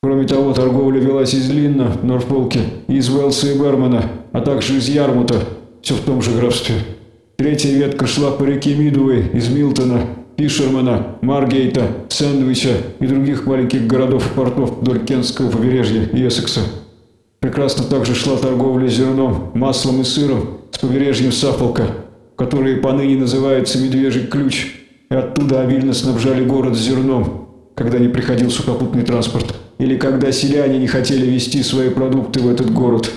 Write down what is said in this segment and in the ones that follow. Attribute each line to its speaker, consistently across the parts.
Speaker 1: Кроме того, торговля велась из Линна в Норфолке, из Уэлса и Бермана, а также из Ярмута, все в том же графстве. Третья ветка шла по реке Мидуэй из Милтона, Фишермана, Маргейта, Сэндвича и других маленьких городов и портов вдоль Кентского побережья и Эссекса. Прекрасно также шла торговля зерном, маслом и сыром с побережьем Сафолка, которые поныне называются Медвежий Ключ, и оттуда обильно снабжали город зерном, когда не приходил сухопутный транспорт, или когда селяне не хотели везти свои продукты в этот город.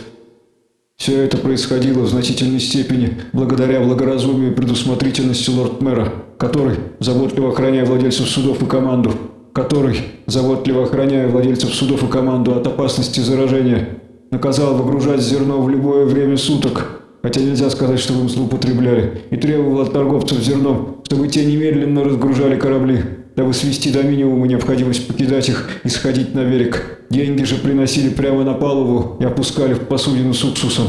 Speaker 1: Все это происходило в значительной степени благодаря благоразумию и предусмотрительности лорд-мэра, который, заботливо охраняя владельцев судов и команду, который, заботливо охраняя владельцев судов и команду от опасности заражения, наказал выгружать зерно в любое время суток, хотя нельзя сказать, что вы им злоупотребляли, и требовал от торговцев зерном, чтобы те немедленно разгружали корабли дабы свести до минимума необходимость покидать их и сходить на берег. Деньги же приносили прямо на палубу и опускали в посудину с уксусом.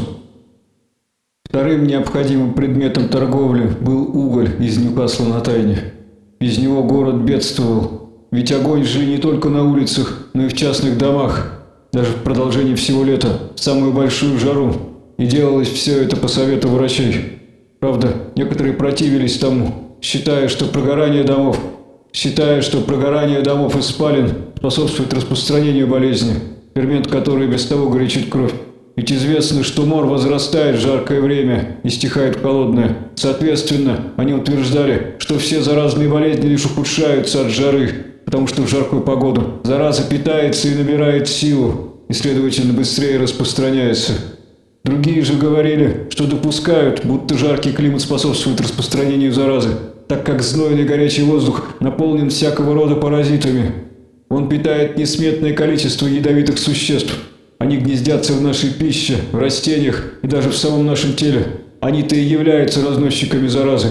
Speaker 1: Вторым необходимым предметом торговли был уголь из Ньюкасла на Тайне. Без него город бедствовал, ведь огонь жили не только на улицах, но и в частных домах, даже в продолжении всего лета, в самую большую жару. И делалось все это по совету врачей. Правда, некоторые противились тому, считая, что прогорание домов считая, что прогорание домов и спален способствует распространению болезни, фермент который без того горячит кровь. Ведь известно, что мор возрастает в жаркое время и стихает в холодное. Соответственно, они утверждали, что все заразные болезни лишь ухудшаются от жары, потому что в жаркую погоду зараза питается и набирает силу, и, следовательно, быстрее распространяется. Другие же говорили, что допускают, будто жаркий климат способствует распространению заразы, так как знойный горячий воздух наполнен всякого рода паразитами. Он питает несметное количество ядовитых существ. Они гнездятся в нашей пище, в растениях и даже в самом нашем теле. Они-то и являются разносчиками заразы.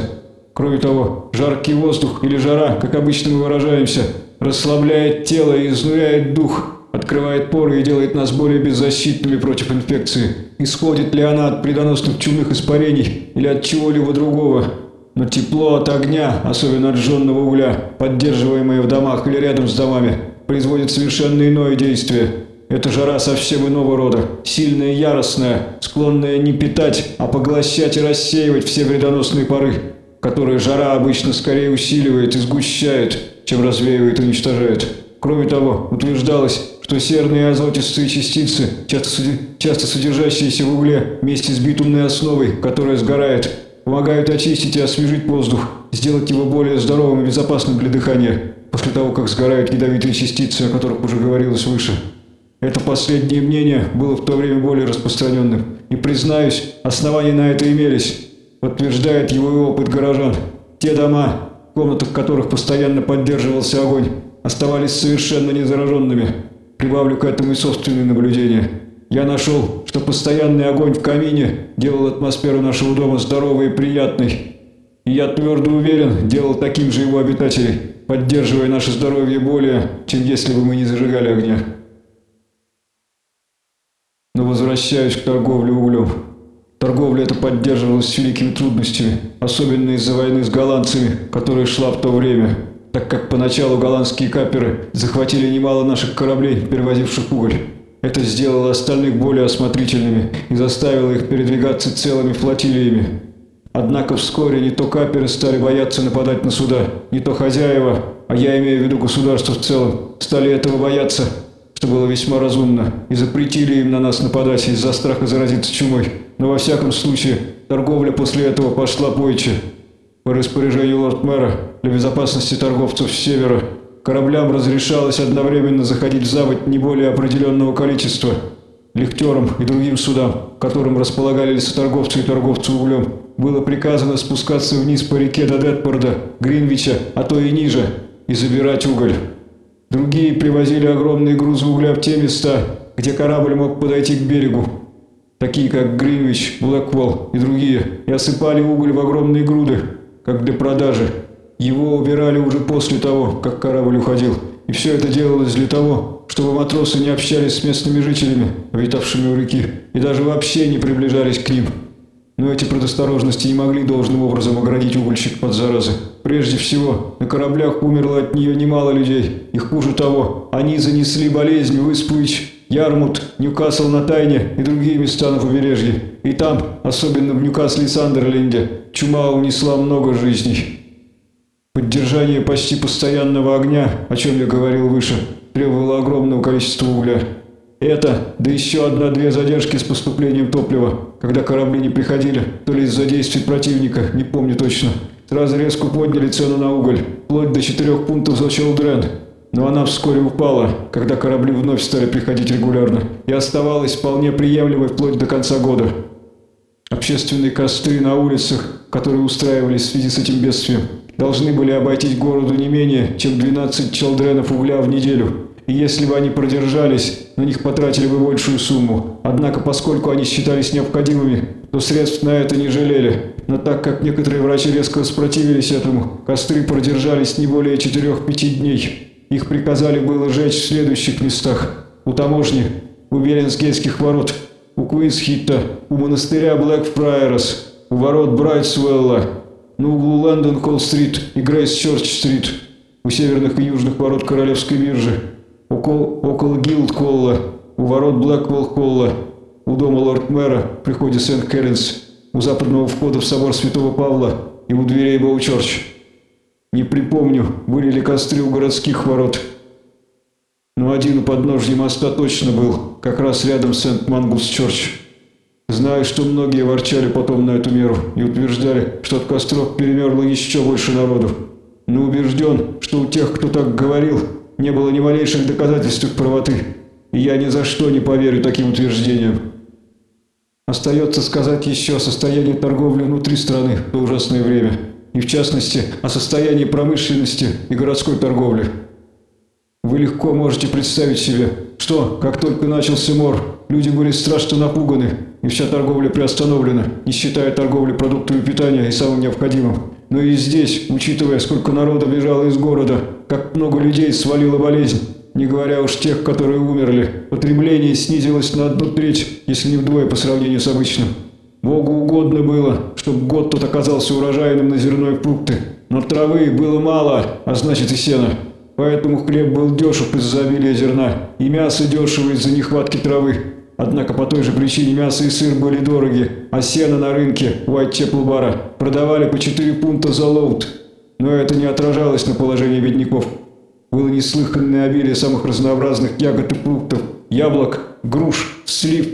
Speaker 1: Кроме того, жаркий воздух или жара, как обычно мы выражаемся, расслабляет тело и изнуряет дух, открывает поры и делает нас более беззащитными против инфекции. Исходит ли она от предоносных чумных испарений или от чего-либо другого, но тепло от огня, особенно от жженного угля, поддерживаемое в домах или рядом с домами, производит совершенно иное действие. Это жара совсем иного рода, сильная и яростная, склонная не питать, а поглощать и рассеивать все вредоносные пары, которые жара обычно скорее усиливает и сгущает, чем развеивает и уничтожает. Кроме того, утверждалось, что серные азотистые частицы, часто, часто содержащиеся в угле, вместе с битумной основой, которая сгорает, помогают очистить и освежить воздух, сделать его более здоровым и безопасным для дыхания, после того, как сгорают ядовитые частицы, о которых уже говорилось выше. Это последнее мнение было в то время более распространенным, и, признаюсь, основания на это имелись, подтверждает его и опыт горожан. Те дома, в комнатах которых постоянно поддерживался огонь, оставались совершенно незараженными. Прибавлю к этому и собственные наблюдения. Я нашел, что постоянный огонь в камине делал атмосферу нашего дома здоровой и приятной. И я твердо уверен, делал таким же его обитателей, поддерживая наше здоровье более, чем если бы мы не зажигали огня. Но возвращаюсь к торговле углем. Торговля эта поддерживалась с великими трудностями, особенно из-за войны с голландцами, которая шла в то время, так как поначалу голландские каперы захватили немало наших кораблей, перевозивших уголь. Это сделало остальных более осмотрительными и заставило их передвигаться целыми флотилиями. Однако вскоре не то каперы стали бояться нападать на суда, не то хозяева, а я имею в виду государство в целом, стали этого бояться, что было весьма разумно, и запретили им на нас нападать из-за страха заразиться чумой. Но во всяком случае, торговля после этого пошла бойче. По распоряжению лорд-мэра для безопасности торговцев с севера Кораблям разрешалось одновременно заходить в заводь не более определенного количества. Лихтерам и другим судам, которым располагали лесоторговцы и торговцы углем, было приказано спускаться вниз по реке до Детпорда, Гринвича, а то и ниже, и забирать уголь. Другие привозили огромные грузы угля в те места, где корабль мог подойти к берегу, такие как Гринвич, Блэквелл и другие, и осыпали уголь в огромные груды, как для продажи, его убирали уже после того, как корабль уходил. И все это делалось для того, чтобы матросы не общались с местными жителями, обитавшими у реки, и даже вообще не приближались к ним. Но эти предосторожности не могли должным образом оградить угольщик от заразы. Прежде всего, на кораблях умерло от нее немало людей. И хуже того, они занесли болезнь в Испуич, Ярмут, Ньюкасл на Тайне и другие места на побережье. И там, особенно в Ньюкасле и Сандерленде, чума унесла много жизней. Поддержание почти постоянного огня, о чем я говорил выше, требовало огромного количества угля. Это, да еще одна-две задержки с поступлением топлива, когда корабли не приходили, то ли из-за действий противника, не помню точно. Сразу резко подняли цену на уголь, вплоть до 4 пунктов за Челдрен. Но она вскоре упала, когда корабли вновь стали приходить регулярно, и оставалась вполне приемлемой вплоть до конца года. Общественные костры на улицах, которые устраивались в связи с этим бедствием, должны были обойтись городу не менее, чем 12 челдренов угля в неделю – и если бы они продержались, на них потратили бы большую сумму. Однако, поскольку они считались необходимыми, то средств на это не жалели. Но так как некоторые врачи резко воспротивились этому, костры продержались не более 4-5 дней. Их приказали было жечь в следующих местах. У таможни, у Биллингсгейтских ворот, у Куинсхитта, у монастыря Блэкфрайерс, у ворот Брайтсвелла, на углу Леденхолл-стрит и Грейс-Чорч-стрит, у северных и южных ворот Королевской биржи, около, около Гилд-Холла, у ворот Блэквелл-Холла, у дома лорд-мэра при входе Сент-Кэрринс, у западного входа в собор Святого Павла и у дверей Боу-Чорч. Не припомню, были ли костры у городских ворот. Но один у подножья моста точно был, как раз рядом с Сент-Манглс-Чорч. Знаю, что многие ворчали потом на эту меру и утверждали, что от костров перемерло еще больше народу. Но убежден, что у тех, кто так говорил, не было ни малейших доказательств их правоты, и я ни за что не поверю таким утверждениям. Остается сказать еще о состоянии торговли внутри страны в ужасное время, и в частности о состоянии промышленности и городской торговли. Вы легко можете представить себе, что, как только начался мор, люди были страшно напуганы, и вся торговля приостановлена, не считая торговли продуктами питания и самым необходимым. Но и здесь, учитывая, сколько народа бежало из города, как много людей свалила болезнь, не говоря уж тех, которые умерли, потребление снизилось на одну треть, если не вдвое по сравнению с обычным. Богу угодно было, чтобы год тот оказался урожайным на зерно и фрукты. Но травы было мало, а значит и сена. Поэтому хлеб был дешев из-за обилия зерна, и мясо дешево из-за нехватки травы. Однако по той же причине мясо и сыр были дороги, а сено на рынке Уайт-Чеплбара продавали по 4 пункта за лоут. Но это не отражалось на положении бедняков. Было неслыханное обилие самых разнообразных ягод и фруктов, яблок, груш, слив,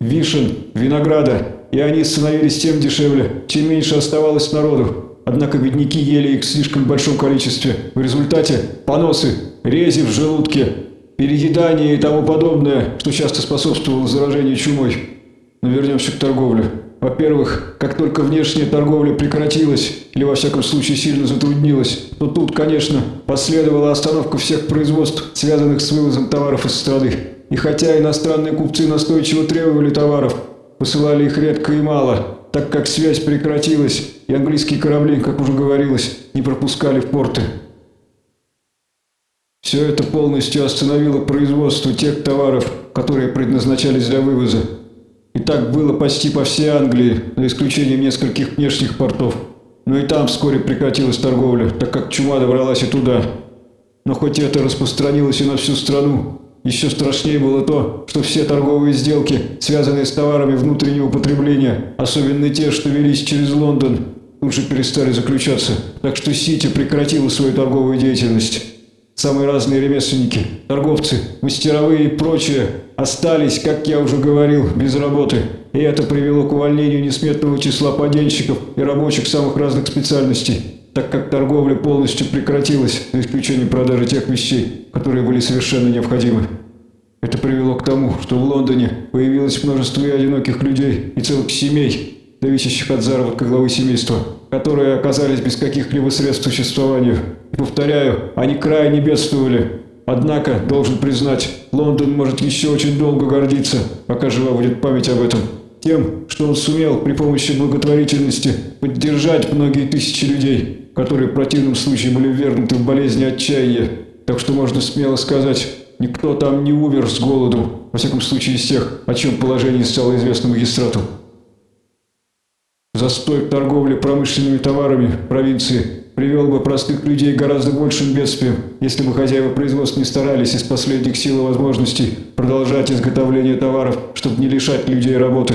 Speaker 1: вишен, винограда, и они становились тем дешевле, чем меньше оставалось народу. Однако бедняки ели их в слишком большом количестве. В результате поносы, рези в желудке, переедание и тому подобное, что часто способствовало заражению чумой. Но вернемся к торговле. Во-первых, как только внешняя торговля прекратилась, или во всяком случае сильно затруднилась, то тут, конечно, последовала остановка всех производств, связанных с вывозом товаров из страны. И хотя иностранные купцы настойчиво требовали товаров, посылали их редко и мало, так как связь прекратилась, и английские корабли, как уже говорилось, не пропускали в порты. Все это полностью остановило производство тех товаров, которые предназначались для вывоза. И так было почти по всей Англии, за исключением нескольких внешних портов. Но и там вскоре прекратилась торговля, так как чума добралась и туда. Но хоть это распространилось и на всю страну, еще страшнее было то, что все торговые сделки, связанные с товарами внутреннего потребления, особенно те, что велись через Лондон, тут же перестали заключаться, так что Сити прекратила свою торговую деятельность. Самые разные ремесленники, торговцы, мастеровые и прочие остались, как я уже говорил, без работы. И это привело к увольнению несметного числа поденщиков и рабочих самых разных специальностей, так как торговля полностью прекратилась, за исключением продажи тех вещей, которые были совершенно необходимы. Это привело к тому, что в Лондоне появилось множество и одиноких людей, и целых семей, зависящих от заработка главы семейства, которые оказались без каких-либо средств к существованию. И повторяю, они крайне бедствовали. Однако, должен признать, Лондон может еще очень долго гордиться, пока жива будет память об этом. Тем, что он сумел при помощи благотворительности поддержать многие тысячи людей, которые в противном случае были ввергнуты в болезни отчаяния. Так что можно смело сказать, никто там не умер с голоду, во всяком случае из тех, о чем положение стало известно магистрату. Застой в торговле промышленными товарами в провинции привел бы простых людей гораздо большим бедствиям, если бы хозяева производств не старались из последних сил и возможностей продолжать изготовление товаров, чтобы не лишать людей работы.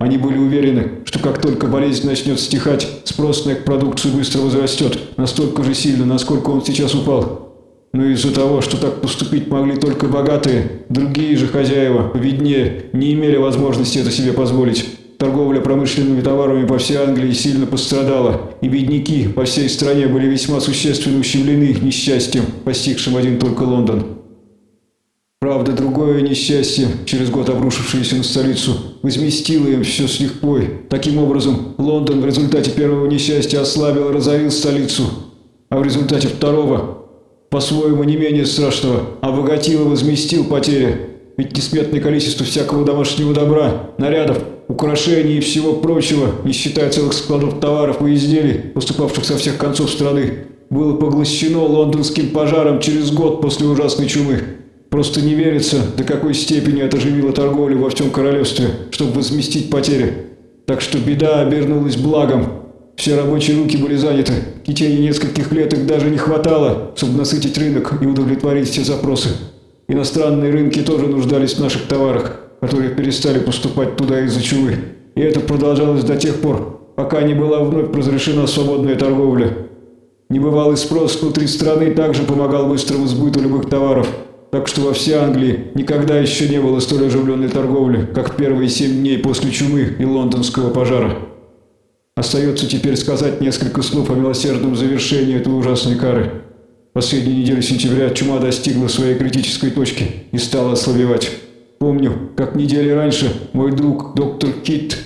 Speaker 1: Они были уверены, что как только болезнь начнет стихать, спрос на их продукцию быстро возрастет, настолько же сильно, насколько он сейчас упал. Но из-за того, что так поступить могли только богатые, другие же хозяева, повиднее, не имели возможности это себе позволить. Торговля промышленными товарами по всей Англии сильно пострадала, и бедняки по всей стране были весьма существенно ущемлены несчастьем, постигшим один только Лондон. Правда, другое несчастье, через год обрушившееся на столицу, возместило им все с лихвой. Таким образом, Лондон в результате первого несчастья ослабил и разорил столицу, а в результате второго, по-своему не менее страшного, обогатил и возместил потери. Ведь несметное количество всякого домашнего добра, нарядов, украшений и всего прочего, не считая целых складов товаров и изделий, поступавших со всех концов страны, было поглощено лондонским пожаром через год после ужасной чумы. Просто не верится, до какой степени это оживило торговлю во всем королевстве, чтобы возместить потери. Так что беда обернулась благом. Все рабочие руки были заняты. В течение нескольких лет их даже не хватало, чтобы насытить рынок и удовлетворить все запросы. Иностранные рынки тоже нуждались в наших товарах, которые перестали поступать туда из-за чумы. И это продолжалось до тех пор, пока не была вновь разрешена свободная торговля. Небывалый спрос внутри страны также помогал быстрому сбыту любых товаров – так что во всей Англии никогда еще не было столь оживленной торговли, как в первые семь дней после чумы и лондонского пожара. Остается теперь сказать несколько слов о милосердном завершении этой ужасной кары. Последнюю неделю сентября чума достигла своей критической точки и стала ослабевать. Помню, как недели раньше мой друг доктор Кит,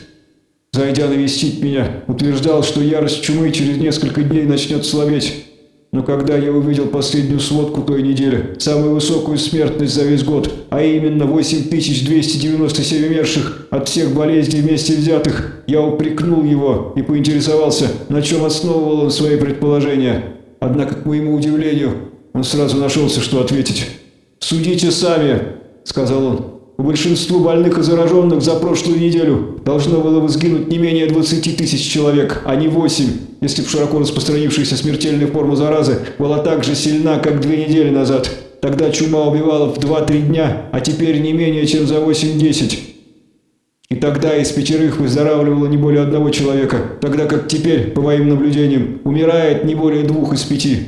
Speaker 1: зайдя навестить меня, утверждал, что ярость чумы через несколько дней начнет слабеть. Но когда я увидел последнюю сводку той недели, самую высокую смертность за весь год, а именно 8297 умерших от всех болезней вместе взятых, я упрекнул его и поинтересовался, на чем основывал он свои предположения. Однако, к моему удивлению, он сразу нашелся, что ответить. «Судите сами», — сказал он. У большинства больных и зараженных за прошлую неделю должно было бы сгинуть не менее 20 тысяч человек, а не 8, если бы широко распространившаяся смертельная форма заразы была так же сильна, как две недели назад. Тогда чума убивала в 2-3 дня, а теперь не менее чем за 8-10. И тогда из пятерых выздоравливало не более одного человека, тогда как теперь, по моим наблюдениям, умирает не более двух из пяти.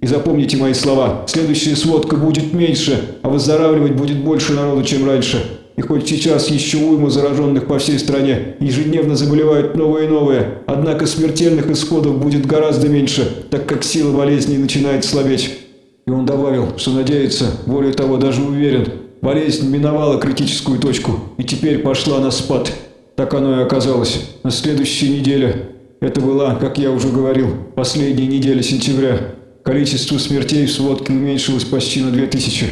Speaker 1: И запомните мои слова, следующая сводка будет меньше, а выздоравливать будет больше народу, чем раньше. И хоть сейчас еще уйма зараженных по всей стране, ежедневно заболевают новые и новые, однако смертельных исходов будет гораздо меньше, так как сила болезни начинает слабеть. И он добавил, что надеется, более того, даже уверен, болезнь миновала критическую точку и теперь пошла на спад. Так оно и оказалось. На следующей неделе. Это была, как я уже говорил, последняя неделя сентября. Количество смертей в сводке уменьшилось почти на 2000.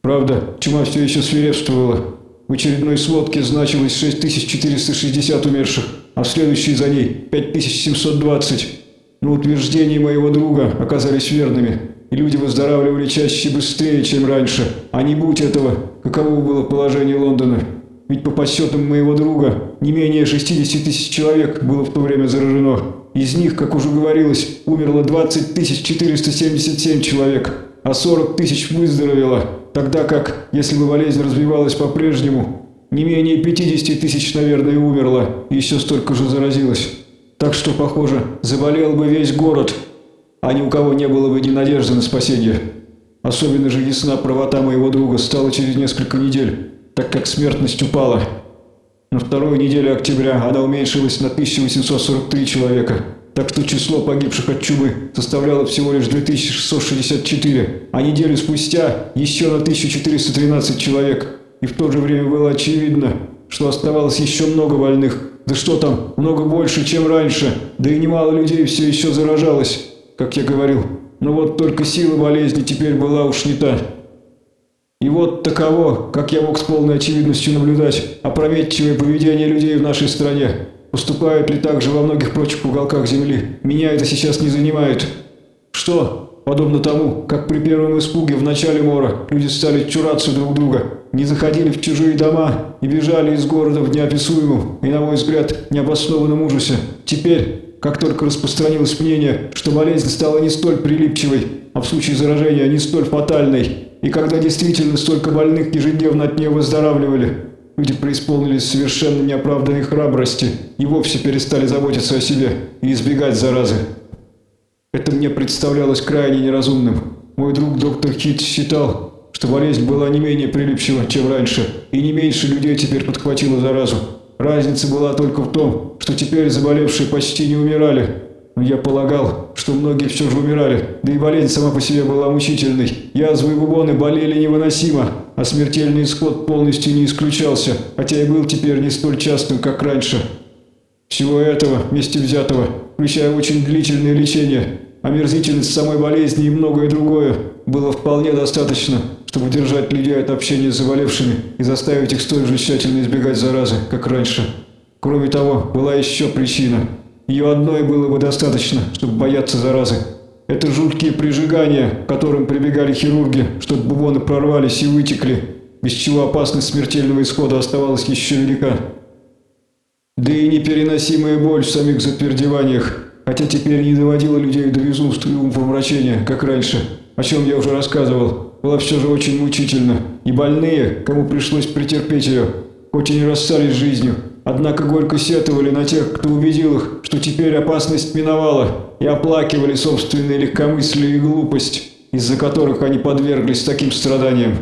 Speaker 1: Правда, чума все еще свирепствовала. В очередной сводке значилось 6460 умерших, а в следующей за ней 5720. Но утверждения моего друга оказались верными, и люди выздоравливали чаще и быстрее, чем раньше. А не будь этого, каково было положение Лондона? Ведь по подсчетам моего друга, не менее 60 тысяч человек было в то время заражено. Из них, как уже говорилось, умерло 20 477 человек, а 40 тысяч выздоровело, тогда как, если бы болезнь развивалась по-прежнему, не менее 50 тысяч, наверное, умерло, и еще столько же заразилось. Так что, похоже, заболел бы весь город, а ни у кого не было бы ни надежды на спасение. Особенно же ясна правота моего друга стала через несколько недель, так как смертность упала. На второй неделе октября она уменьшилась на 1843 человека, так что число погибших от чумы составляло всего лишь 2664, а неделю спустя еще на 1413 человек. И в то же время было очевидно, что оставалось еще много больных. Да что там, много больше, чем раньше, да и немало людей все еще заражалось, как я говорил. Но вот только сила болезни теперь была уж не та. И вот таково, как я мог с полной очевидностью наблюдать, опрометчивое поведение людей в нашей стране. Поступают ли так же во многих прочих уголках Земли? Меня это сейчас не занимает. Что? подобно тому, как при первом испуге в начале мора люди стали чураться друг друга, не заходили в чужие дома и бежали из города в неописуемом и, на мой взгляд, необоснованном ужасе. Теперь, как только распространилось мнение, что болезнь стала не столь прилипчивой, а в случае заражения не столь фатальной, и когда действительно столько больных ежедневно от нее выздоравливали, люди преисполнились совершенно неоправданной храбрости и вовсе перестали заботиться о себе и избегать заразы. Это мне представлялось крайне неразумным. Мой друг доктор Хит считал, что болезнь была не менее прилипчива, чем раньше, и не меньше людей теперь подхватило заразу. Разница была только в том, что теперь заболевшие почти не умирали. Но я полагал, что многие все же умирали, да и болезнь сама по себе была мучительной. Язвы и бубоны болели невыносимо, а смертельный исход полностью не исключался, хотя и был теперь не столь частым, как раньше. Всего этого, вместе взятого, включая очень длительное лечение, омерзительность самой болезни и многое другое, было вполне достаточно, чтобы держать людей от общения с заболевшими и заставить их столь же тщательно избегать заразы, как раньше. Кроме того, была еще причина. Ее одной было бы достаточно, чтобы бояться заразы. Это жуткие прижигания, к которым прибегали хирурги, чтобы бубоны прорвались и вытекли, без чего опасность смертельного исхода оставалась еще велика. Да и непереносимая боль в самих затвердеваниях, хотя теперь не доводила людей до безумства и умопомрачения, как раньше, о чем я уже рассказывал, была все же очень мучительно, и больные, кому пришлось претерпеть ее, хоть и не расстались с жизнью, однако горько сетовали на тех, кто убедил их, что теперь опасность миновала, и оплакивали собственные легкомыслие и глупость, из-за которых они подверглись таким страданиям.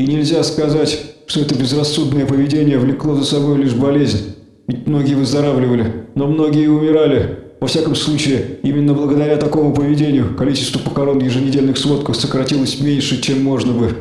Speaker 1: И нельзя сказать, что это безрассудное поведение влекло за собой лишь болезнь. Ведь многие выздоравливали, но многие умирали. Во всяком случае, именно благодаря такому поведению количество похорон в еженедельных сводках сократилось меньше, чем можно бы.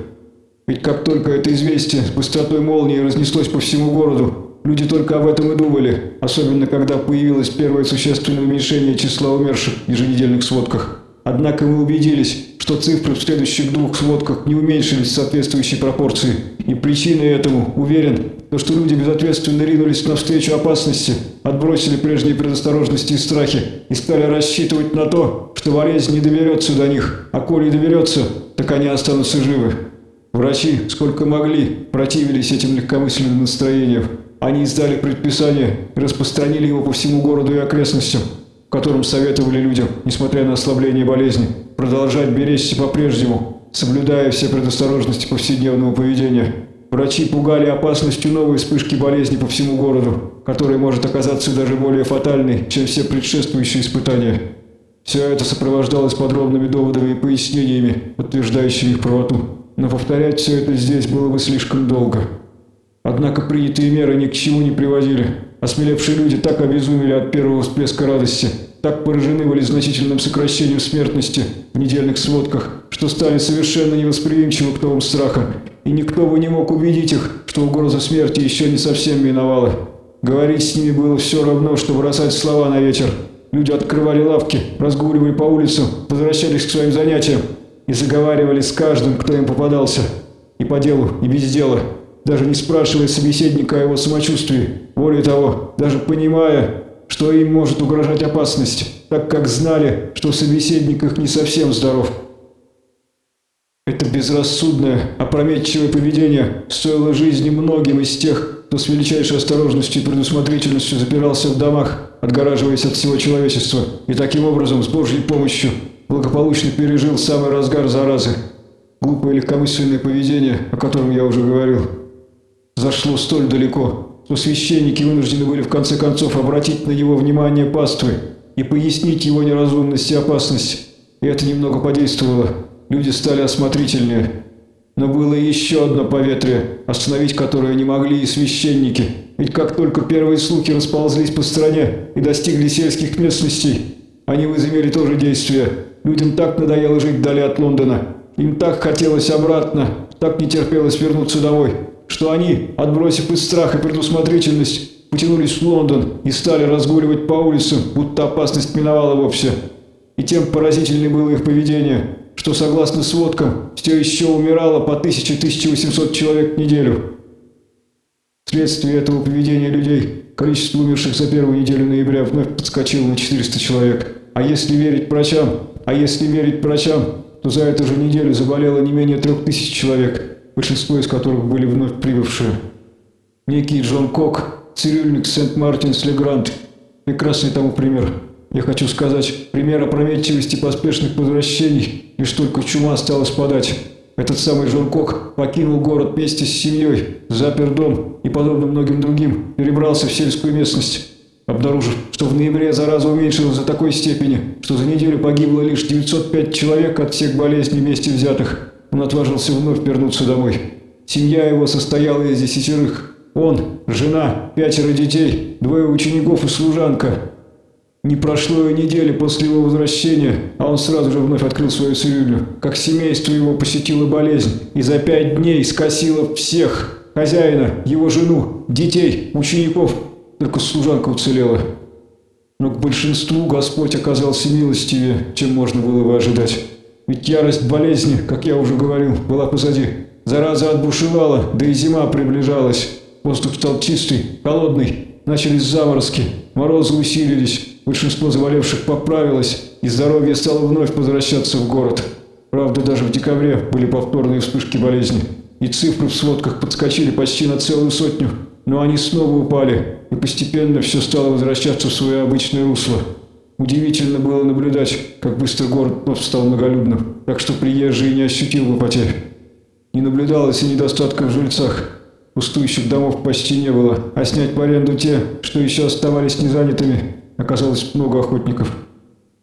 Speaker 1: Ведь как только это известие с быстротой молнии разнеслось по всему городу, люди только об этом и думали, особенно когда появилось первое существенное уменьшение числа умерших в еженедельных сводках. Однако мы убедились, что цифры в следующих двух сводках не уменьшились в соответствующей пропорции. И причиной этому, уверен, то, что люди безответственно ринулись навстречу опасности, отбросили прежние предосторожности и страхи и стали рассчитывать на то, что болезнь не доберется до них, а коли доберется, так они останутся живы. Врачи, сколько могли, противились этим легкомысленным настроениям. Они издали предписание и распространили его по всему городу и окрестностям в котором советовали людям, несмотря на ослабление болезни, продолжать беречься по-прежнему, соблюдая все предосторожности повседневного поведения. Врачи пугали опасностью новой вспышки болезни по всему городу, которая может оказаться даже более фатальной, чем все предшествующие испытания. Все это сопровождалось подробными доводами и пояснениями, подтверждающими их правоту. Но повторять все это здесь было бы слишком долго. Однако принятые меры ни к чему не приводили. Осмелевшие люди так обезумели от первого всплеска радости, так поражены были значительным сокращением смертности в недельных сводках, что стали совершенно невосприимчивы к новым страхам, и никто бы не мог убедить их, что угроза смерти еще не совсем миновала. Говорить с ними было все равно, что бросать слова на ветер. Люди открывали лавки, разгуливали по улицам, возвращались к своим занятиям и заговаривали с каждым, кто им попадался. И по делу, и без дела даже не спрашивая собеседника о его самочувствии. Более того, даже понимая, что им может угрожать опасность, так как знали, что собеседник их не совсем здоров. Это безрассудное, опрометчивое поведение стоило жизни многим из тех, кто с величайшей осторожностью и предусмотрительностью запирался в домах, отгораживаясь от всего человечества, и таким образом, с Божьей помощью, благополучно пережил самый разгар заразы. Глупое легкомысленное поведение, о котором я уже говорил, зашло столь далеко, что священники вынуждены были в конце концов обратить на него внимание паствы и пояснить его неразумность и опасность. И это немного подействовало. Люди стали осмотрительнее. Но было еще одно поветрие, остановить которое не могли и священники. Ведь как только первые слухи расползлись по стране и достигли сельских местностей, они возымели тоже действие. Людям так надоело жить вдали от Лондона. Им так хотелось обратно, так не терпелось вернуться домой что они, отбросив из страха предусмотрительность, потянулись в Лондон и стали разгуливать по улицам, будто опасность миновала вовсе. И тем поразительнее было их поведение, что, согласно сводкам, все еще умирало по 1000-1800 человек в неделю. Вследствие этого поведения людей количество умерших за первую неделю ноября вновь подскочило на 400 человек. А если верить врачам, А если верить врачам, то за эту же неделю заболело не менее трех тысяч человек, большинство из которых были вновь прибывшие. Некий Джон Кок, цирюльник Сент-Мартинс-Легрант, прекрасный тому пример. Я хочу сказать, пример опрометчивости поспешных возвращений, лишь только чума стала спадать. Этот самый Джон Кок покинул город вместе с семьей, запер дом и, подобно многим другим, перебрался в сельскую местность, обнаружив, что в ноябре зараза уменьшилась до такой степени, что за неделю погибло лишь 905 человек от всех болезней вместе взятых. Он отважился вновь вернуться домой. Семья его состояла из десятерых. Он, жена, пятеро детей, двое учеников и служанка. Не прошло и недели после его возвращения, а он сразу же вновь открыл свою цирюльню. Как семейство его посетила болезнь, и за пять дней скосила всех. Хозяина, его жену, детей, учеников. Только служанка уцелела. Но к большинству Господь оказался милостивее, чем можно было бы ожидать. Ведь ярость болезни, как я уже говорил, была позади. Зараза отбушевала, да и зима приближалась. Воздух стал чистый, холодный, начались заморозки, морозы усилились. Большинство заболевших поправилось, и здоровье стало вновь возвращаться в город. Правда, даже в декабре были повторные вспышки болезни, и цифры в сводках подскочили почти на целую сотню, но они снова упали, и постепенно все стало возвращаться в свое обычное русло. Удивительно было наблюдать, как быстро город вновь стал многолюдным, так что приезжий не ощутил бы потерь. Не наблюдалось и недостатка в жильцах. Пустующих домов почти не было, а снять в аренду те, что еще оставались незанятыми, оказалось много охотников.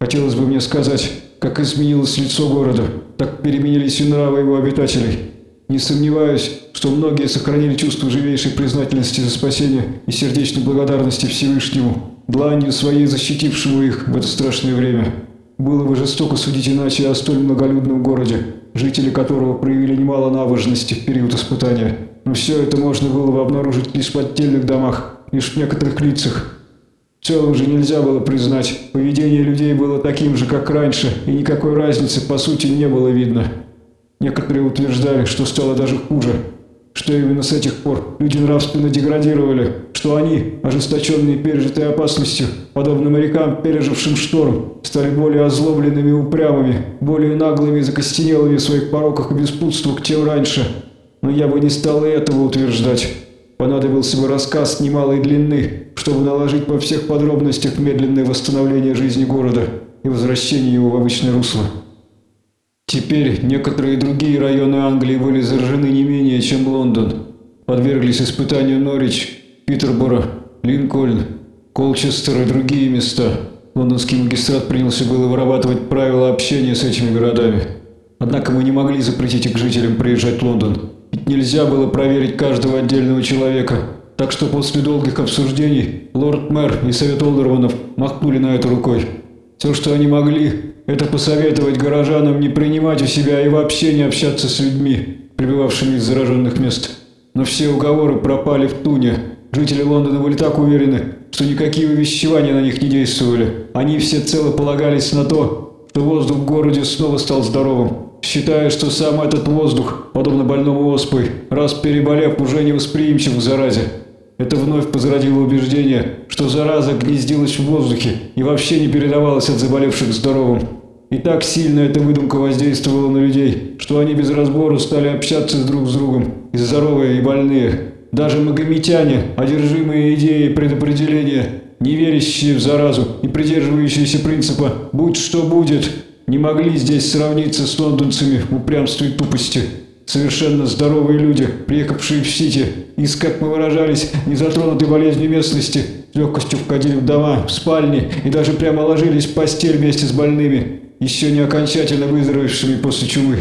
Speaker 1: Хотелось бы мне сказать, как изменилось лицо города, так переменились и нравы его обитателей. Не сомневаюсь, что многие сохранили чувство живейшей признательности за спасение и сердечной благодарности Всевышнему, дланью своей защитившему их в это страшное время. Было бы жестоко судить иначе о столь многолюдном городе, жители которого проявили немало набожности в период испытания. Но все это можно было бы обнаружить лишь в отдельных домах, лишь в некоторых лицах, в целом же нельзя было признать, поведение людей было таким же, как раньше, и никакой разницы по сути не было видно. Некоторые утверждали, что стало даже хуже, что именно с этих пор люди нравственно деградировали, что они, ожесточенные пережитой опасностью, подобно морякам, пережившим шторм, стали более озлобленными и упрямыми, более наглыми и закостенелыми в своих пороках и беспутствах, чем раньше. Но я бы не стал и этого утверждать. Понадобился бы рассказ немалой длины, чтобы наложить во всех подробностях медленное восстановление жизни города и возвращение его в обычное русло. Теперь некоторые другие районы Англии были заражены не менее, чем Лондон. Подверглись испытанию Норвич, Питерборо, Линкольн, Колчестер и другие места. Лондонский магистрат принялся было вырабатывать правила общения с этими городами. Однако мы не могли запретить их жителям приезжать в Лондон. Ведь нельзя было проверить каждого отдельного человека. Так что после долгих обсуждений лорд-мэр и совет Олдерманов махнули на это рукой. Все, что они могли, это посоветовать горожанам не принимать у себя и вообще не общаться с людьми, прибывавшими из зараженных мест. Но все уговоры пропали в туне. Жители Лондона были так уверены, что никакие увещевания на них не действовали. Они все цело полагались на то, что воздух в городе снова стал здоровым считая, что сам этот воздух, подобно больному оспой, раз переболев, уже невосприимчив к заразе. Это вновь возродило убеждение, что зараза гнездилась в воздухе и вообще не передавалась от заболевших здоровым. И так сильно эта выдумка воздействовала на людей, что они без разбору стали общаться друг с другом, и здоровые, и больные. Даже магометяне, одержимые идеей предопределения, не верящие в заразу и придерживающиеся принципа «будь что будет», не могли здесь сравниться с лондонцами в упрямстве и тупости. Совершенно здоровые люди, приехавшие в Сити, из, как мы выражались, не затронутой болезнью местности, с легкостью входили в дома, в спальни и даже прямо ложились в постель вместе с больными, еще не окончательно выздоровевшими после чумы.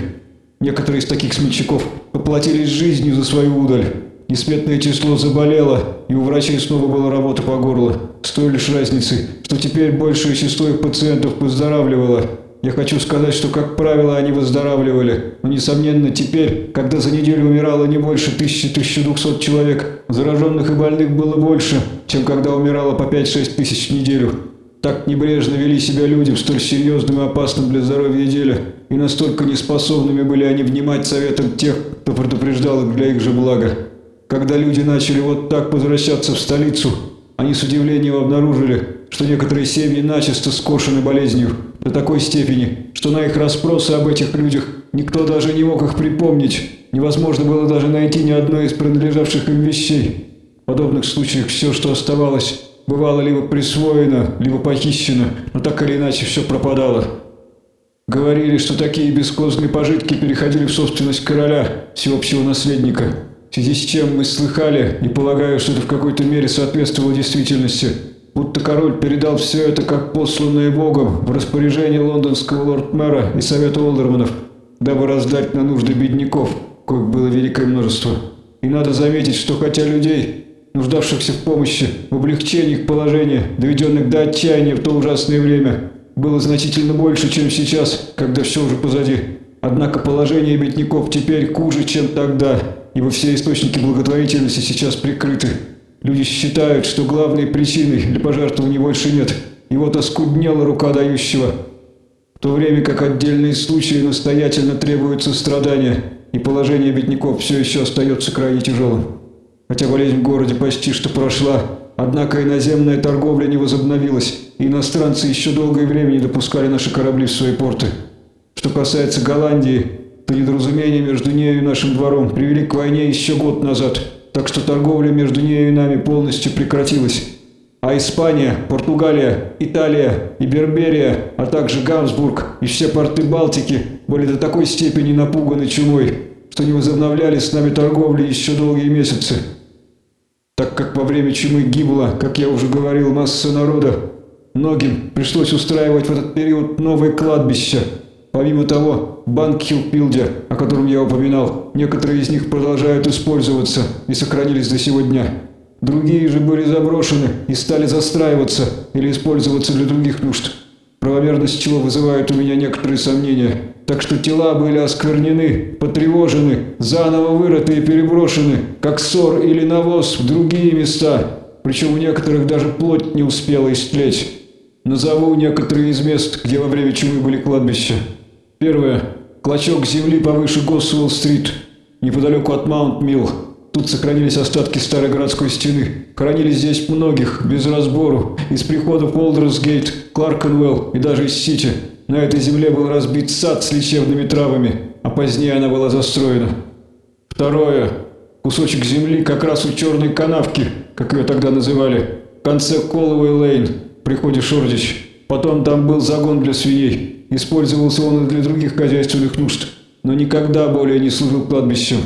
Speaker 1: Некоторые из таких смельчаков поплатились жизнью за свою удаль. Несметное число заболело, и у врачей снова была работа по горло. С той лишь разницей, что теперь большее число их пациентов выздоравливало, я хочу сказать, что, как правило, они выздоравливали. Но, несомненно, теперь, когда за неделю умирало не больше 1000-1200 человек, зараженных и больных было больше, чем когда умирало по 5-6 тысяч в неделю. Так небрежно вели себя люди в столь серьезном и опасном для здоровья деле, и настолько неспособными были они внимать советам тех, кто предупреждал их для их же блага. Когда люди начали вот так возвращаться в столицу, они с удивлением обнаружили, что некоторые семьи начисто скошены болезнью до такой степени, что на их расспросы об этих людях никто даже не мог их припомнить. Невозможно было даже найти ни одной из принадлежавших им вещей. В подобных случаях все, что оставалось, бывало либо присвоено, либо похищено, но так или иначе все пропадало. Говорили, что такие бескозные пожитки переходили в собственность короля, всеобщего наследника. В связи с чем мы слыхали, и полагаю, что это в какой-то мере соответствовало действительности, будто король передал все это как посланное Богом в распоряжение лондонского лорд-мэра и совета олдерманов, дабы раздать на нужды бедняков, коих было великое множество. И надо заметить, что хотя людей, нуждавшихся в помощи, в облегчении их положения, доведенных до отчаяния в то ужасное время, было значительно больше, чем сейчас, когда все уже позади. Однако положение бедняков теперь хуже, чем тогда, ибо все источники благотворительности сейчас прикрыты. Люди считают, что главной причиной для пожертвований больше нет, и вот рука дающего. В то время как отдельные случаи настоятельно требуют сострадания, и положение бедняков все еще остается крайне тяжелым. Хотя болезнь в городе почти что прошла, однако иноземная торговля не возобновилась, и иностранцы еще долгое время не допускали наши корабли в свои порты. Что касается Голландии, то недоразумение между нею и нашим двором привели к войне еще год назад, так что торговля между нею и нами полностью прекратилась. А Испания, Португалия, Италия и Берберия, а также Гамсбург и все порты Балтики были до такой степени напуганы чумой, что не возобновляли с нами торговли еще долгие месяцы. Так как во время чумы гибла, как я уже говорил, масса народа, многим пришлось устраивать в этот период новые кладбища. Помимо того, банк Хилпилде, о котором я упоминал, некоторые из них продолжают использоваться и сохранились до сего дня. Другие же были заброшены и стали застраиваться или использоваться для других нужд правомерность чего вызывает у меня некоторые сомнения. Так что тела были осквернены, потревожены, заново вырыты и переброшены, как ссор или навоз в другие места, причем у некоторых даже плоть не успела истлеть. Назову некоторые из мест, где во время чумы были кладбища. Первое. Клочок земли повыше Госуэлл-стрит, неподалеку от Маунт-Милл. Тут сохранились остатки старой городской стены. Хоронили здесь многих, без разбору, из приходов Олдерсгейт, Кларкенвелл и даже из Сити. На этой земле был разбит сад с лечебными травами, а позднее она была застроена. Второе. Кусочек земли как раз у черной канавки, как ее тогда называли, в конце Холлоуэй-Лейн, в приходе Шордич. Потом там был загон для свиней. Использовался он и для других хозяйственных нужд, но никогда более не служил кладбищем.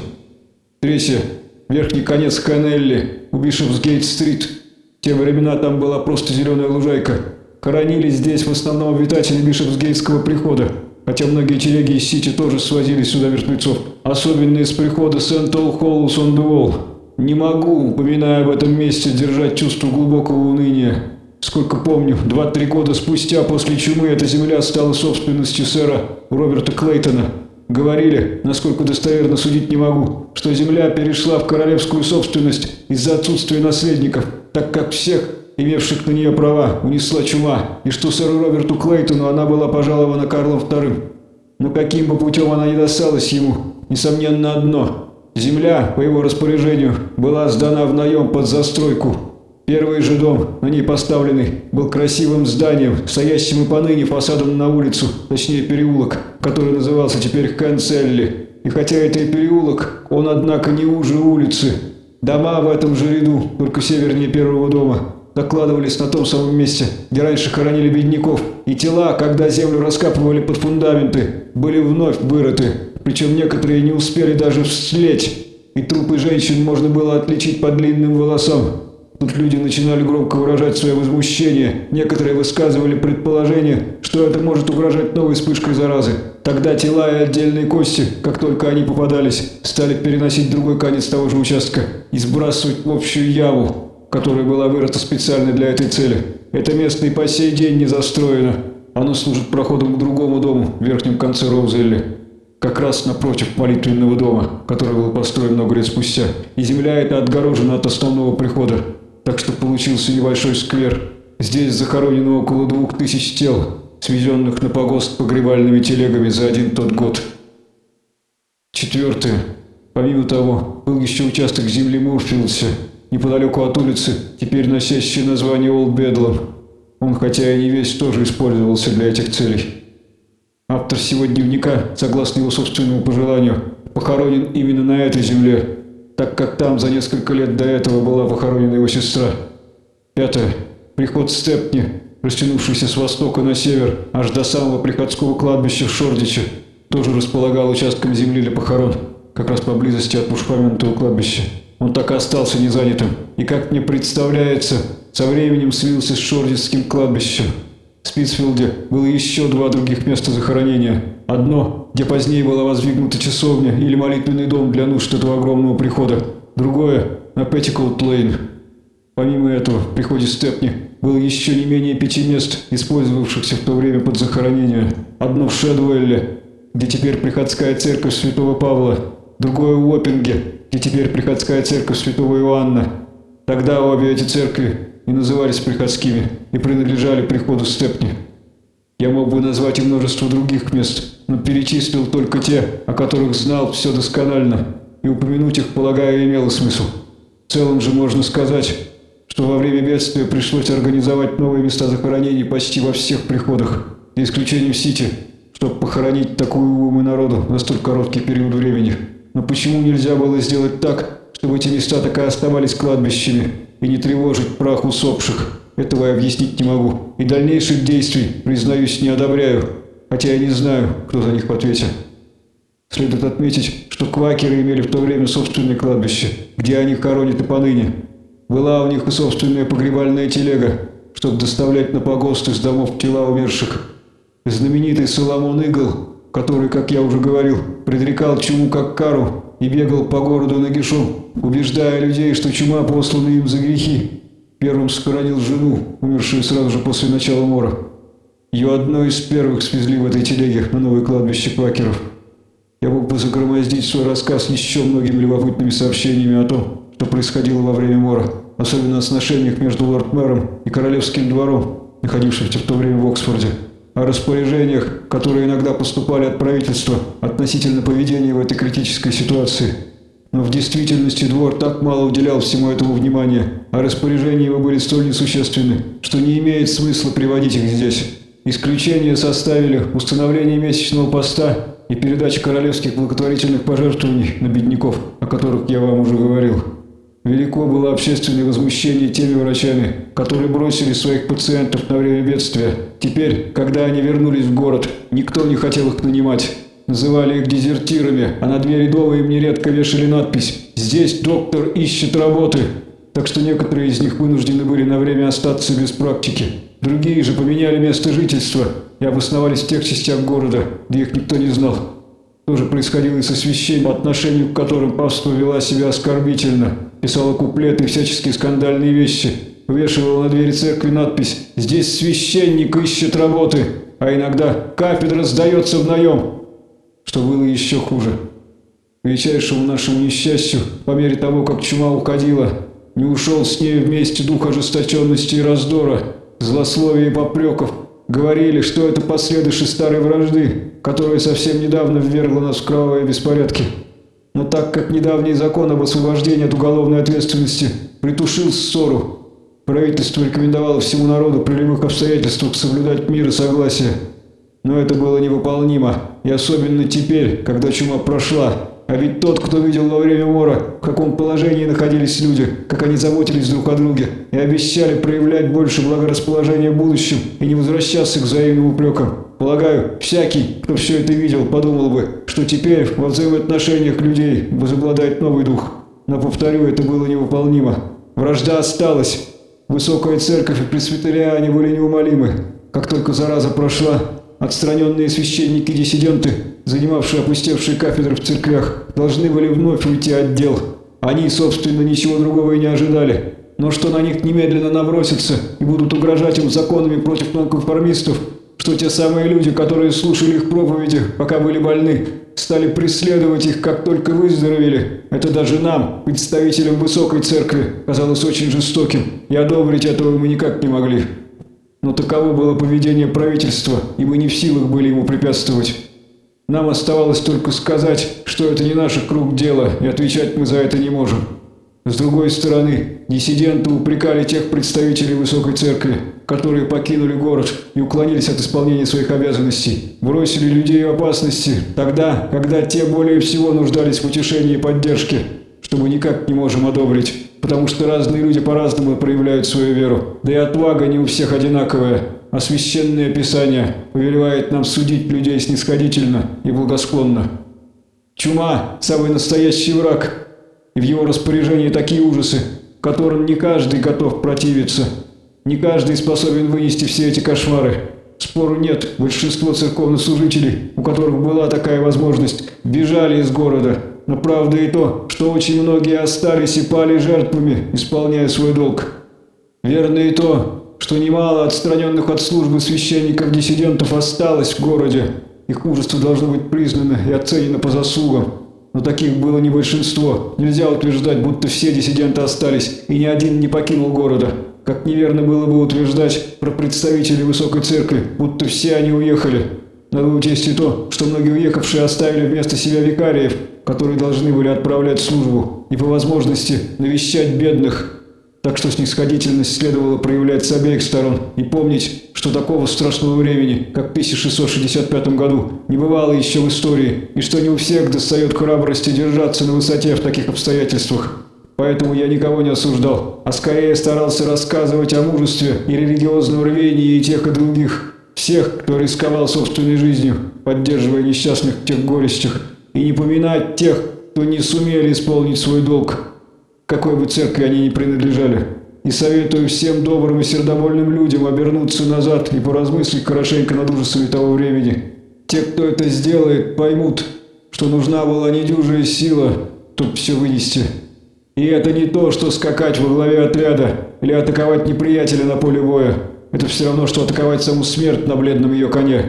Speaker 1: Третье. Верхний конец Канелли, у Бишопсгейт-стрит. В те времена там была просто зеленая лужайка. Хоронили здесь в основном обитатели Бишопсгейтского прихода, хотя многие телеги из Сити тоже свозили сюда мертвецов, особенно из прихода Сент-Ол Холлус он. Не могу, упоминая об этом месте, держать чувство глубокого уныния. Сколько помню, два-три года спустя после чумы эта земля стала собственностью сэра Роберта Клейтона. Говорили, насколько достоверно судить не могу, что земля перешла в королевскую собственность из-за отсутствия наследников, так как всех, имевших на нее права, унесла чума, и что сэру Роберту Клейтону она была пожалована Карлом II. Но каким бы путем она ни досталась ему, несомненно одно – земля, по его распоряжению, была сдана в наем под застройку – Первый же дом, на ней поставленный, был красивым зданием, стоящим и поныне фасадом на улицу, точнее переулок, который назывался теперь Хэнселли. И хотя это и переулок, он, однако, не уже улицы. Дома в этом же ряду, только севернее первого дома, докладывались на том самом месте, где раньше хоронили бедняков, и тела, когда землю раскапывали под фундаменты, были вновь вырыты, причем некоторые не успели даже встлеть, и трупы женщин можно было отличить по длинным волосам. Тут люди начинали громко выражать свое возмущение. Некоторые высказывали предположение, что это может угрожать новой вспышкой заразы. Тогда тела и отдельные кости, как только они попадались, стали переносить другой конец того же участка и сбрасывать в общую яму, которая была вырыта специально для этой цели. Это место и по сей день не застроено. Оно служит проходом к другому дому в верхнем конце Роузелли. Как раз напротив молитвенного дома, который был построен много лет спустя. И земля эта отгорожена от основного прихода так что получился небольшой сквер. Здесь захоронено около двух тысяч тел, свезенных на погост погребальными телегами за один тот год. Четвертое. Помимо того, был еще участок земли Мурфилдса, неподалеку от улицы, теперь носящий название Олд Бедлом. Он, хотя и не весь, тоже использовался для этих целей. Автор всего дневника, согласно его собственному пожеланию, похоронен именно на этой земле, так как там за несколько лет до этого была похоронена его сестра. Пятое. Приход Степни, растянувшийся с востока на север, аж до самого приходского кладбища в Шордиче, тоже располагал участком земли для похорон, как раз поблизости от упомянутого кладбища. Он так и остался незанятым, и, как мне представляется, со временем слился с Шордичским кладбищем. В Спитсфилде было еще два других места захоронения. Одно, где позднее была воздвигнута часовня или молитвенный дом для нужд этого огромного прихода. Другое, на Петтикоут-Лейн. Помимо этого, в приходе Степни было еще не менее пяти мест, использовавшихся в то время под захоронение. Одно в Шедуэлле, где теперь приходская церковь святого Павла, другое в Уоппинге, где теперь приходская церковь святого Иоанна. Тогда обе эти церкви и назывались приходскими и принадлежали приходу Степни. Я мог бы назвать и множество других мест, но перечислил только те, о которых знал все досконально, и упомянуть их, полагаю, имело смысл. В целом же можно сказать, что во время бедствия пришлось организовать новые места захоронений почти во всех приходах, за исключением Сити, чтобы похоронить такую умы народу на столь короткий период времени. Но почему нельзя было сделать так, чтобы эти места так и оставались кладбищами и не тревожить прах усопших? Этого я объяснить не могу. И дальнейших действий, признаюсь, не одобряю, хотя я не знаю, кто за них в ответе. Следует отметить, что квакеры имели в то время собственное кладбище, где они хоронят и поныне. Была у них и собственная погребальная телега, чтобы доставлять на погост из домов тела умерших. Знаменитый Соломон Игл, который, как я уже говорил, предрекал чуму как кару и бегал по городу нагишом, убеждая людей, что чума послана им за грехи. Первым схоронил жену, умершую сразу же после начала мора. Ее одной из первых свезли в этой телеге на новое кладбище квакеров. Я мог бы загромоздить свой рассказ еще многими любопытными сообщениями о том, что происходило во время мора, особенно о сношениях между лорд-мэром и королевским двором, находившимся в то время в Оксфорде, о распоряжениях, которые иногда поступали от правительства относительно поведения в этой критической ситуации. Но в действительности двор так мало уделял всему этому внимания, а распоряжения его были столь несущественны, что не имеет смысла приводить их здесь. Исключение составили установление месячного поста и передача королевских благотворительных пожертвований на бедняков, о которых я вам уже говорил. Велико было общественное возмущение теми врачами, которые бросили своих пациентов на время бедствия. Теперь, когда они вернулись в город, никто не хотел их нанимать. Называли их дезертирами, а на двери дома им нередко вешали надпись «Здесь доктор ищет работы». Так что некоторые из них вынуждены были на время остаться без практики. Другие же поменяли место жительства и обосновались в тех частях города, где их никто не знал. То же происходило и со священником, отношению к которым паства вела себя оскорбительно, писала куплеты и всяческие скандальные вещи, вывешивала на двери церкви надпись «Здесь священник ищет работы», а иногда «Кафедра сдается в наем», что было еще хуже. К величайшему нашему несчастью, по мере того, как чума уходила, не ушел с ней вместе дух ожесточенности и раздора, злословия и попреков, Говорили, что это последующие старой вражды, которая совсем недавно ввергла нас в кровавые беспорядки. Но так как недавний закон об освобождении от уголовной ответственности притушил ссору, правительство рекомендовало всему народу при любых обстоятельствах соблюдать мир и согласие. Но это было невыполнимо, и особенно теперь, когда чума прошла, а ведь тот, кто видел во время мора, в каком положении находились люди, как они заботились друг о друге и обещали проявлять больше благорасположения в будущем и не возвращаться к взаимным упрекам. Полагаю, всякий, кто все это видел, подумал бы, что теперь во взаимоотношениях людей возобладает новый дух. Но, повторю, это было невыполнимо. Вражда осталась. Высокая церковь и пресвитериане были неумолимы. Как только зараза прошла, Отстраненные священники-диссиденты, занимавшие опустевшие кафедры в церквях, должны были вновь уйти от дел. Они, собственно, ничего другого и не ожидали. Но что на них немедленно набросятся и будут угрожать им законами против нонконформистов, что те самые люди, которые слушали их проповеди, пока были больны, стали преследовать их, как только выздоровели. Это даже нам, представителям высокой церкви, казалось очень жестоким, и одобрить этого мы никак не могли. Но таково было поведение правительства, и мы не в силах были ему препятствовать. Нам оставалось только сказать, что это не наших круг дела, и отвечать мы за это не можем. С другой стороны, диссиденты упрекали тех представителей высокой церкви, которые покинули город и уклонились от исполнения своих обязанностей, бросили людей в опасности тогда, когда те более всего нуждались в утешении и поддержке, что мы никак не можем одобрить, потому что разные люди по-разному проявляют свою веру, да и отвага не у всех одинаковая, а священное писание повелевает нам судить людей снисходительно и благосклонно. Чума – самый настоящий враг, и в его распоряжении такие ужасы, которым не каждый готов противиться – не каждый способен вынести все эти кошмары. Спору нет, большинство церковнослужителей, у которых была такая возможность, бежали из города. Но правда и то, что очень многие остались и пали жертвами, исполняя свой долг. Верно и то, что немало отстраненных от службы священников-диссидентов осталось в городе. Их мужество должно быть признано и оценено по заслугам. Но таких было не большинство. Нельзя утверждать, будто все диссиденты остались, и ни один не покинул города. Как неверно было бы утверждать про представителей Высокой Церкви, будто все они уехали. Надо учесть и то, что многие уехавшие оставили вместо себя викариев, которые должны были отправлять службу и по возможности навещать бедных. Так что снисходительность следовало проявлять с обеих сторон и помнить, что такого страшного времени, как в 1665 году, не бывало еще в истории, и что не у всех достает храбрости держаться на высоте в таких обстоятельствах. Поэтому я никого не осуждал, а скорее старался рассказывать о мужестве и религиозном рвении и тех и других. Всех, кто рисковал собственной жизнью, поддерживая несчастных в тех горестях, и не поминать тех, кто не сумели исполнить свой долг, какой бы церкви они ни принадлежали. И советую всем добрым и сердобольным людям обернуться назад и поразмыслить хорошенько над ужасами того времени. Те, кто это сделает, поймут, что нужна была недюжая сила, тут все вынести. И это не то, что скакать во главе отряда или атаковать неприятеля на поле боя. Это все равно, что атаковать саму смерть на бледном ее коне.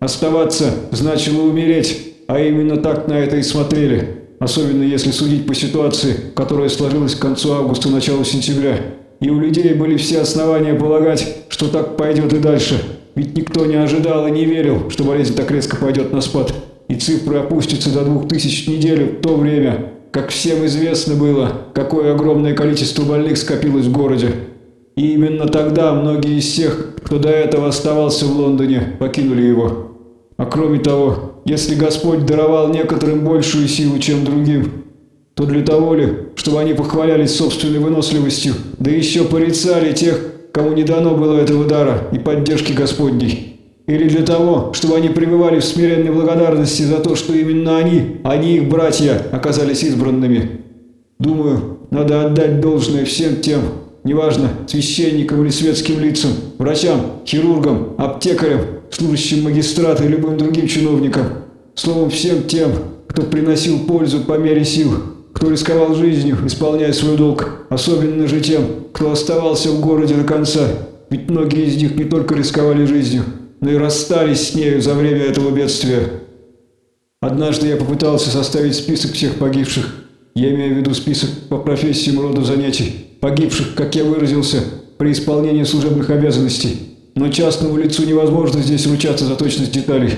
Speaker 1: Оставаться значило умереть, а именно так на это и смотрели. Особенно если судить по ситуации, которая сложилась к концу августа, началу сентября. И у людей были все основания полагать, что так пойдет и дальше. Ведь никто не ожидал и не верил, что болезнь так резко пойдет на спад. И цифры опустятся до двух тысяч в неделю в то время, как всем известно было, какое огромное количество больных скопилось в городе. И именно тогда многие из тех, кто до этого оставался в Лондоне, покинули его. А кроме того, если Господь даровал некоторым большую силу, чем другим, то для того ли, чтобы они похвалялись собственной выносливостью, да еще порицали тех, кому не дано было этого дара и поддержки Господней. Или для того, чтобы они пребывали в смиренной благодарности за то, что именно они, а не их братья, оказались избранными. Думаю, надо отдать должное всем тем, неважно, священникам или светским лицам, врачам, хирургам, аптекарям, служащим магистрата и любым другим чиновникам. Словом, всем тем, кто приносил пользу по мере сил, кто рисковал жизнью, исполняя свой долг, особенно же тем, кто оставался в городе до конца, ведь многие из них не только рисковали жизнью, но и расстались с нею за время этого бедствия. Однажды я попытался составить список всех погибших. Я имею в виду список по профессиям роду занятий, погибших, как я выразился, при исполнении служебных обязанностей. Но частному лицу невозможно здесь ручаться за точность деталей.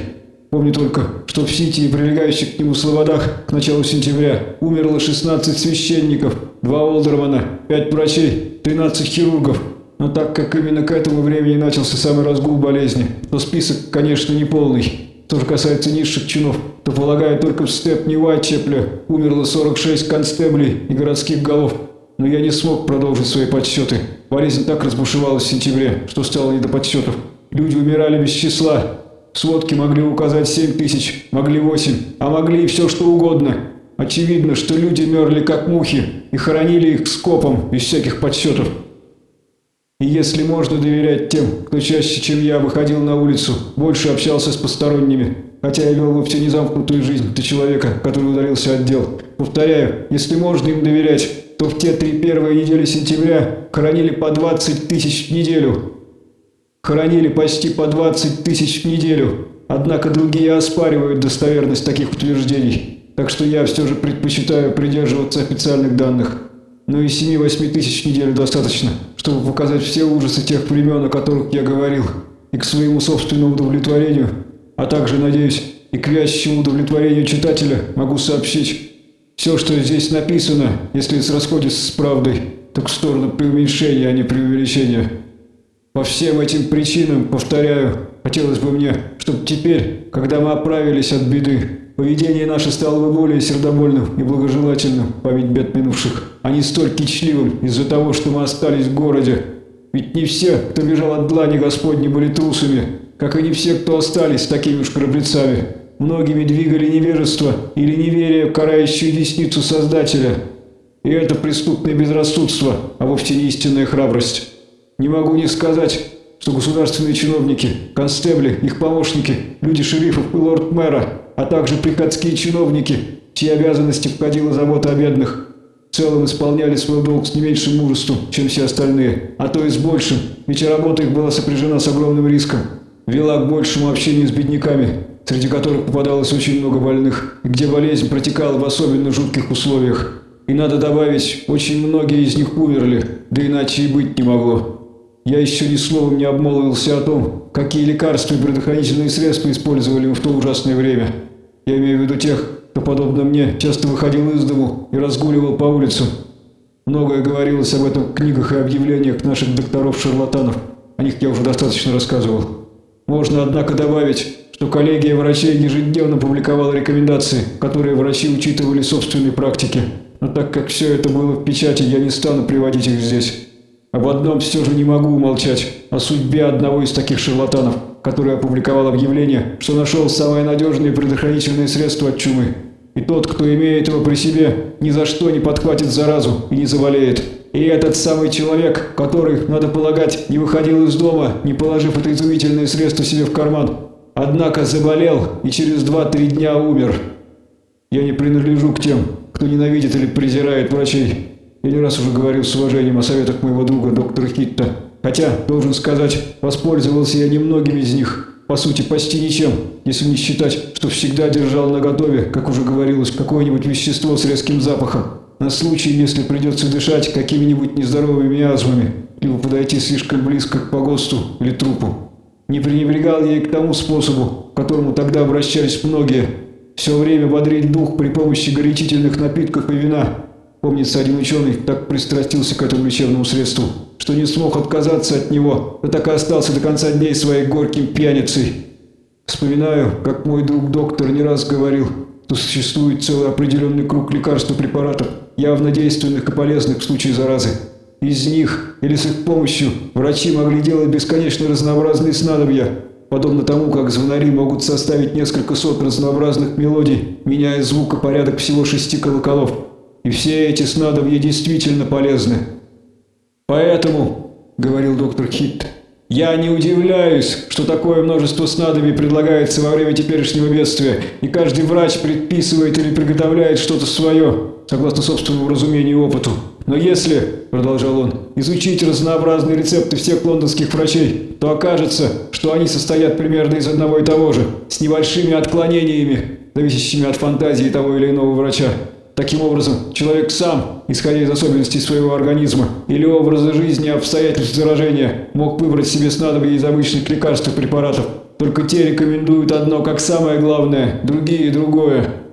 Speaker 1: Помню только, что в Сити и прилегающих к нему слободах к началу сентября умерло 16 священников, 2 олдермана, 5 врачей, 13 хирургов, но так как именно к этому времени начался самый разгул болезни, то список, конечно, не полный. Что же касается низших чинов, то, полагаю, только в Степне Уайтчепле умерло 46 констеблей и городских голов. Но я не смог продолжить свои подсчеты. Болезнь так разбушевалась в сентябре, что стало не до подсчетов. Люди умирали без числа. Сводки могли указать 7 тысяч, могли 8, а могли и все что угодно. Очевидно, что люди мерли как мухи и хоронили их скопом без всяких подсчетов. И если можно доверять тем, кто чаще, чем я, выходил на улицу, больше общался с посторонними, хотя я вел вовсе не замкнутую жизнь для человека, который удалился от дел. Повторяю, если можно им доверять, то в те три первые недели сентября хоронили по 20 тысяч в неделю. Хоронили почти по 20 тысяч в неделю. Однако другие оспаривают достоверность таких утверждений. Так что я все же предпочитаю придерживаться официальных данных но и 7-8 тысяч в неделю достаточно, чтобы показать все ужасы тех времен, о которых я говорил, и к своему собственному удовлетворению, а также, надеюсь, и к вящему удовлетворению читателя могу сообщить, все, что здесь написано, если расходится с правдой, так в сторону преуменьшения, а не преувеличения. По всем этим причинам, повторяю, хотелось бы мне, чтобы теперь, когда мы оправились от беды, поведение наше стало бы более сердобольным и благожелательным, память бед минувших, а не столь кичливым из-за того, что мы остались в городе. Ведь не все, кто бежал от длани Господней, были трусами, как и не все, кто остались такими уж храбрецами. Многими двигали невежество или неверие в карающую десницу Создателя. И это преступное безрассудство, а вовсе не истинная храбрость. Не могу не сказать, что государственные чиновники, констебли, их помощники, люди шерифов и лорд-мэра, а также приходские чиновники, чьи обязанности входила забота о бедных, в целом исполняли свой долг с не меньшим мужеством, чем все остальные, а то и с большим, ведь работа их была сопряжена с огромным риском. Вела к большему общению с бедняками, среди которых попадалось очень много больных, где болезнь протекала в особенно жутких условиях. И надо добавить, очень многие из них умерли, да иначе и быть не могло. Я еще ни словом не обмолвился о том, какие лекарства и предохранительные средства использовали в то ужасное время. Я имею в виду тех, кто, подобно мне, часто выходил из дому и разгуливал по улицам. Многое говорилось об этом в книгах и объявлениях наших докторов-шарлатанов. О них я уже достаточно рассказывал. Можно, однако, добавить, что коллегия врачей ежедневно публиковала рекомендации, которые врачи учитывали в собственной практике. Но так как все это было в печати, я не стану приводить их здесь. Об одном все же не могу умолчать, о судьбе одного из таких шарлатанов, который опубликовал объявление, что нашел самое надежное предохранительное средство от чумы. И тот, кто имеет его при себе, ни за что не подхватит заразу и не заболеет. И этот самый человек, который, надо полагать, не выходил из дома, не положив это изумительное средство себе в карман, однако заболел и через 2-3 дня умер. Я не принадлежу к тем, кто ненавидит или презирает врачей. Я не раз уже говорил с уважением о советах моего друга доктора Хитта. Хотя, должен сказать, воспользовался я немногими из них. По сути, почти ничем, если не считать, что всегда держал наготове, как уже говорилось, какое-нибудь вещество с резким запахом. На случай, если придется дышать какими-нибудь нездоровыми миазмами, либо подойти слишком близко к погосту или трупу. Не пренебрегал я и к тому способу, к которому тогда обращались многие. Все время бодрить дух при помощи горячительных напитков и вина, Помнится, один ученый так пристрастился к этому лечебному средству, что не смог отказаться от него, но так и остался до конца дней своей горьким пьяницей. Вспоминаю, как мой друг доктор не раз говорил, что существует целый определенный круг лекарств и препаратов, явно действенных и полезных в случае заразы. Из них, или с их помощью, врачи могли делать бесконечно разнообразные снадобья, подобно тому, как звонари могут составить несколько сот разнообразных мелодий, меняя звук и порядок всего шести колоколов. И все эти снадобья действительно полезны. Поэтому, говорил доктор Хитт, я не удивляюсь, что такое множество снадобий предлагается во время теперешнего бедствия, и каждый врач предписывает или приготовляет что-то свое, согласно собственному разумению и опыту. Но если, продолжал он, изучить разнообразные рецепты всех лондонских врачей, то окажется, что они состоят примерно из одного и того же, с небольшими отклонениями, зависящими от фантазии того или иного врача. Таким образом, человек сам, исходя из особенностей своего организма или образа жизни и обстоятельств заражения, мог выбрать себе снадобье из обычных лекарств и препаратов. Только те рекомендуют одно как самое главное, другие – другое.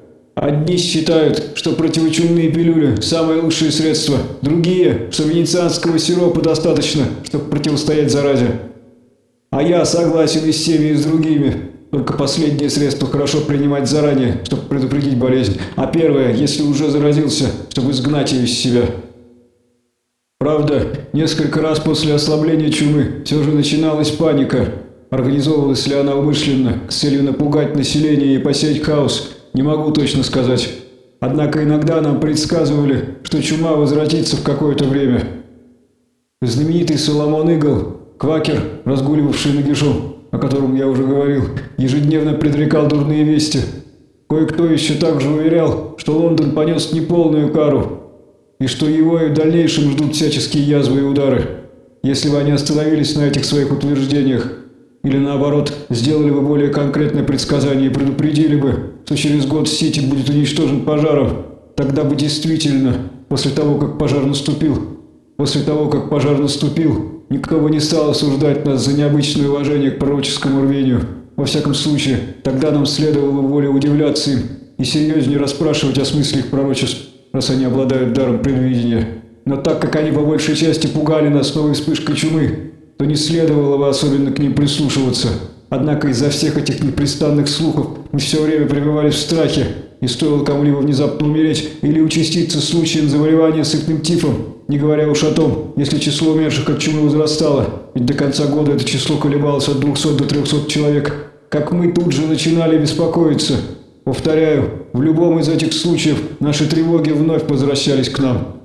Speaker 1: Одни считают, что противочумные пилюли – самое лучшее средство, другие, что венецианского сиропа достаточно, чтобы противостоять заразе. А я согласен и с теми, и с другими. Только последнее средство хорошо принимать заранее, чтобы предупредить болезнь, а первое, если уже заразился, чтобы изгнать ее из себя. Правда, несколько раз после ослабления чумы все же начиналась паника. Организовывалась ли она умышленно, с целью напугать население и посеять хаос, не могу точно сказать. Однако иногда нам предсказывали, что чума возвратится в какое-то время. Знаменитый Соломон Игл, квакер, разгуливавший на нагишом, о котором я уже говорил, ежедневно предрекал дурные вести. Кое-кто еще также уверял, что Лондон понес неполную кару, и что его и в дальнейшем ждут всяческие язвы и удары. Если бы они остановились на этих своих утверждениях, или наоборот, сделали бы более конкретное предсказание и предупредили бы, что через год Сити будет уничтожен пожаром, тогда бы действительно, после того, как пожар наступил, после того, как пожар наступил, Никто бы не стал осуждать нас за необычное уважение к пророческому рвению. Во всяком случае, тогда нам следовало более удивляться им и серьезнее расспрашивать о смысле их пророчеств, раз они обладают даром предвидения. Но так как они по большей части пугали нас новой вспышкой чумы, то не следовало бы особенно к ним прислушиваться. Однако из-за всех этих непрестанных слухов мы все время пребывали в страхе, и стоило кому-либо внезапно умереть или участиться случаем заболевания сыпным тифом, не говоря уж о том, если число умерших от чумы возрастало, ведь до конца года это число колебалось от 200 до 300 человек, как мы тут же начинали беспокоиться. Повторяю, в любом из этих случаев наши тревоги вновь возвращались к нам.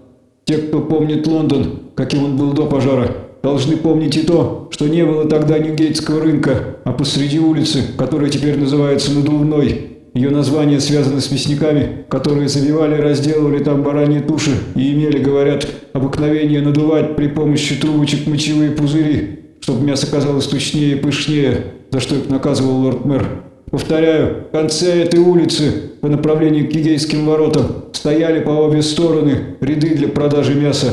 Speaker 1: Те, кто помнит Лондон, каким он был до пожара, должны помнить и то, что не было тогда Ньюгейтского рынка, а посреди улицы, которая теперь называется Надувной. Ее название связано с мясниками, которые забивали и разделывали там бараньи туши и имели, говорят, обыкновение надувать при помощи трубочек мочевые пузыри, чтобы мясо казалось тучнее и пышнее, за что их наказывал лорд-мэр. Повторяю, в конце этой улицы, по направлению к Кигейским воротам, стояли по обе стороны ряды для продажи мяса.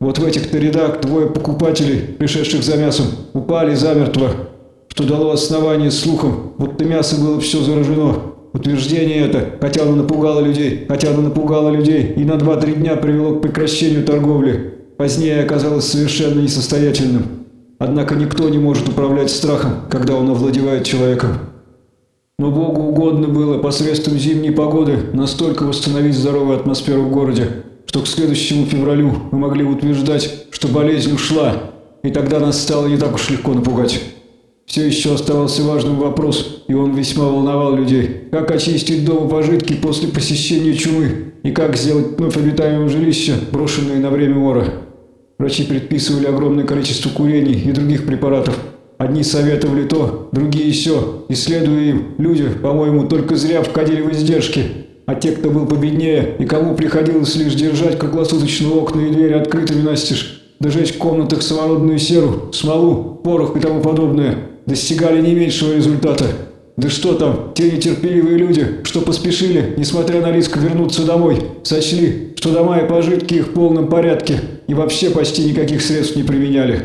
Speaker 1: Вот в этих-то рядах двое покупателей, пришедших за мясом, упали замертво, что дало основание слухам, будто мясо было все заражено. Утверждение это, хотя оно напугало людей, хотя оно напугало людей и на 2-3 дня привело к прекращению торговли, позднее оказалось совершенно несостоятельным. Однако никто не может управлять страхом, когда он овладевает человеком. Но Богу угодно было посредством зимней погоды настолько восстановить здоровую атмосферу в городе, что к следующему февралю мы могли утверждать, что болезнь ушла, и тогда нас стало не так уж легко напугать. Все еще оставался важным вопрос, и он весьма волновал людей. Как очистить дома пожитки после посещения чумы, и как сделать вновь обитаемым жилище, брошенные на время мора. Врачи предписывали огромное количество курений и других препаратов, Одни советовали то, другие все. И следуя им, люди, по-моему, только зря входили в издержки. А те, кто был победнее и кому приходилось лишь держать круглосуточно окна и двери открытыми настежь, дожечь в комнатах самородную серу, смолу, порох и тому подобное, достигали не меньшего результата. Да что там, те нетерпеливые люди, что поспешили, несмотря на риск вернуться домой, сочли, что дома и пожитки их в полном порядке и вообще почти никаких средств не применяли.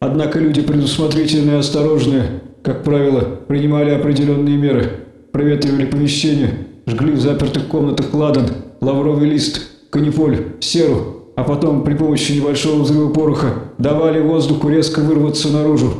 Speaker 1: Однако люди предусмотрительные и осторожные, как правило, принимали определенные меры. Проветривали помещение, жгли в запертых комнатах ладан, лавровый лист, канифоль, серу, а потом при помощи небольшого взрыва пороха давали воздуху резко вырваться наружу.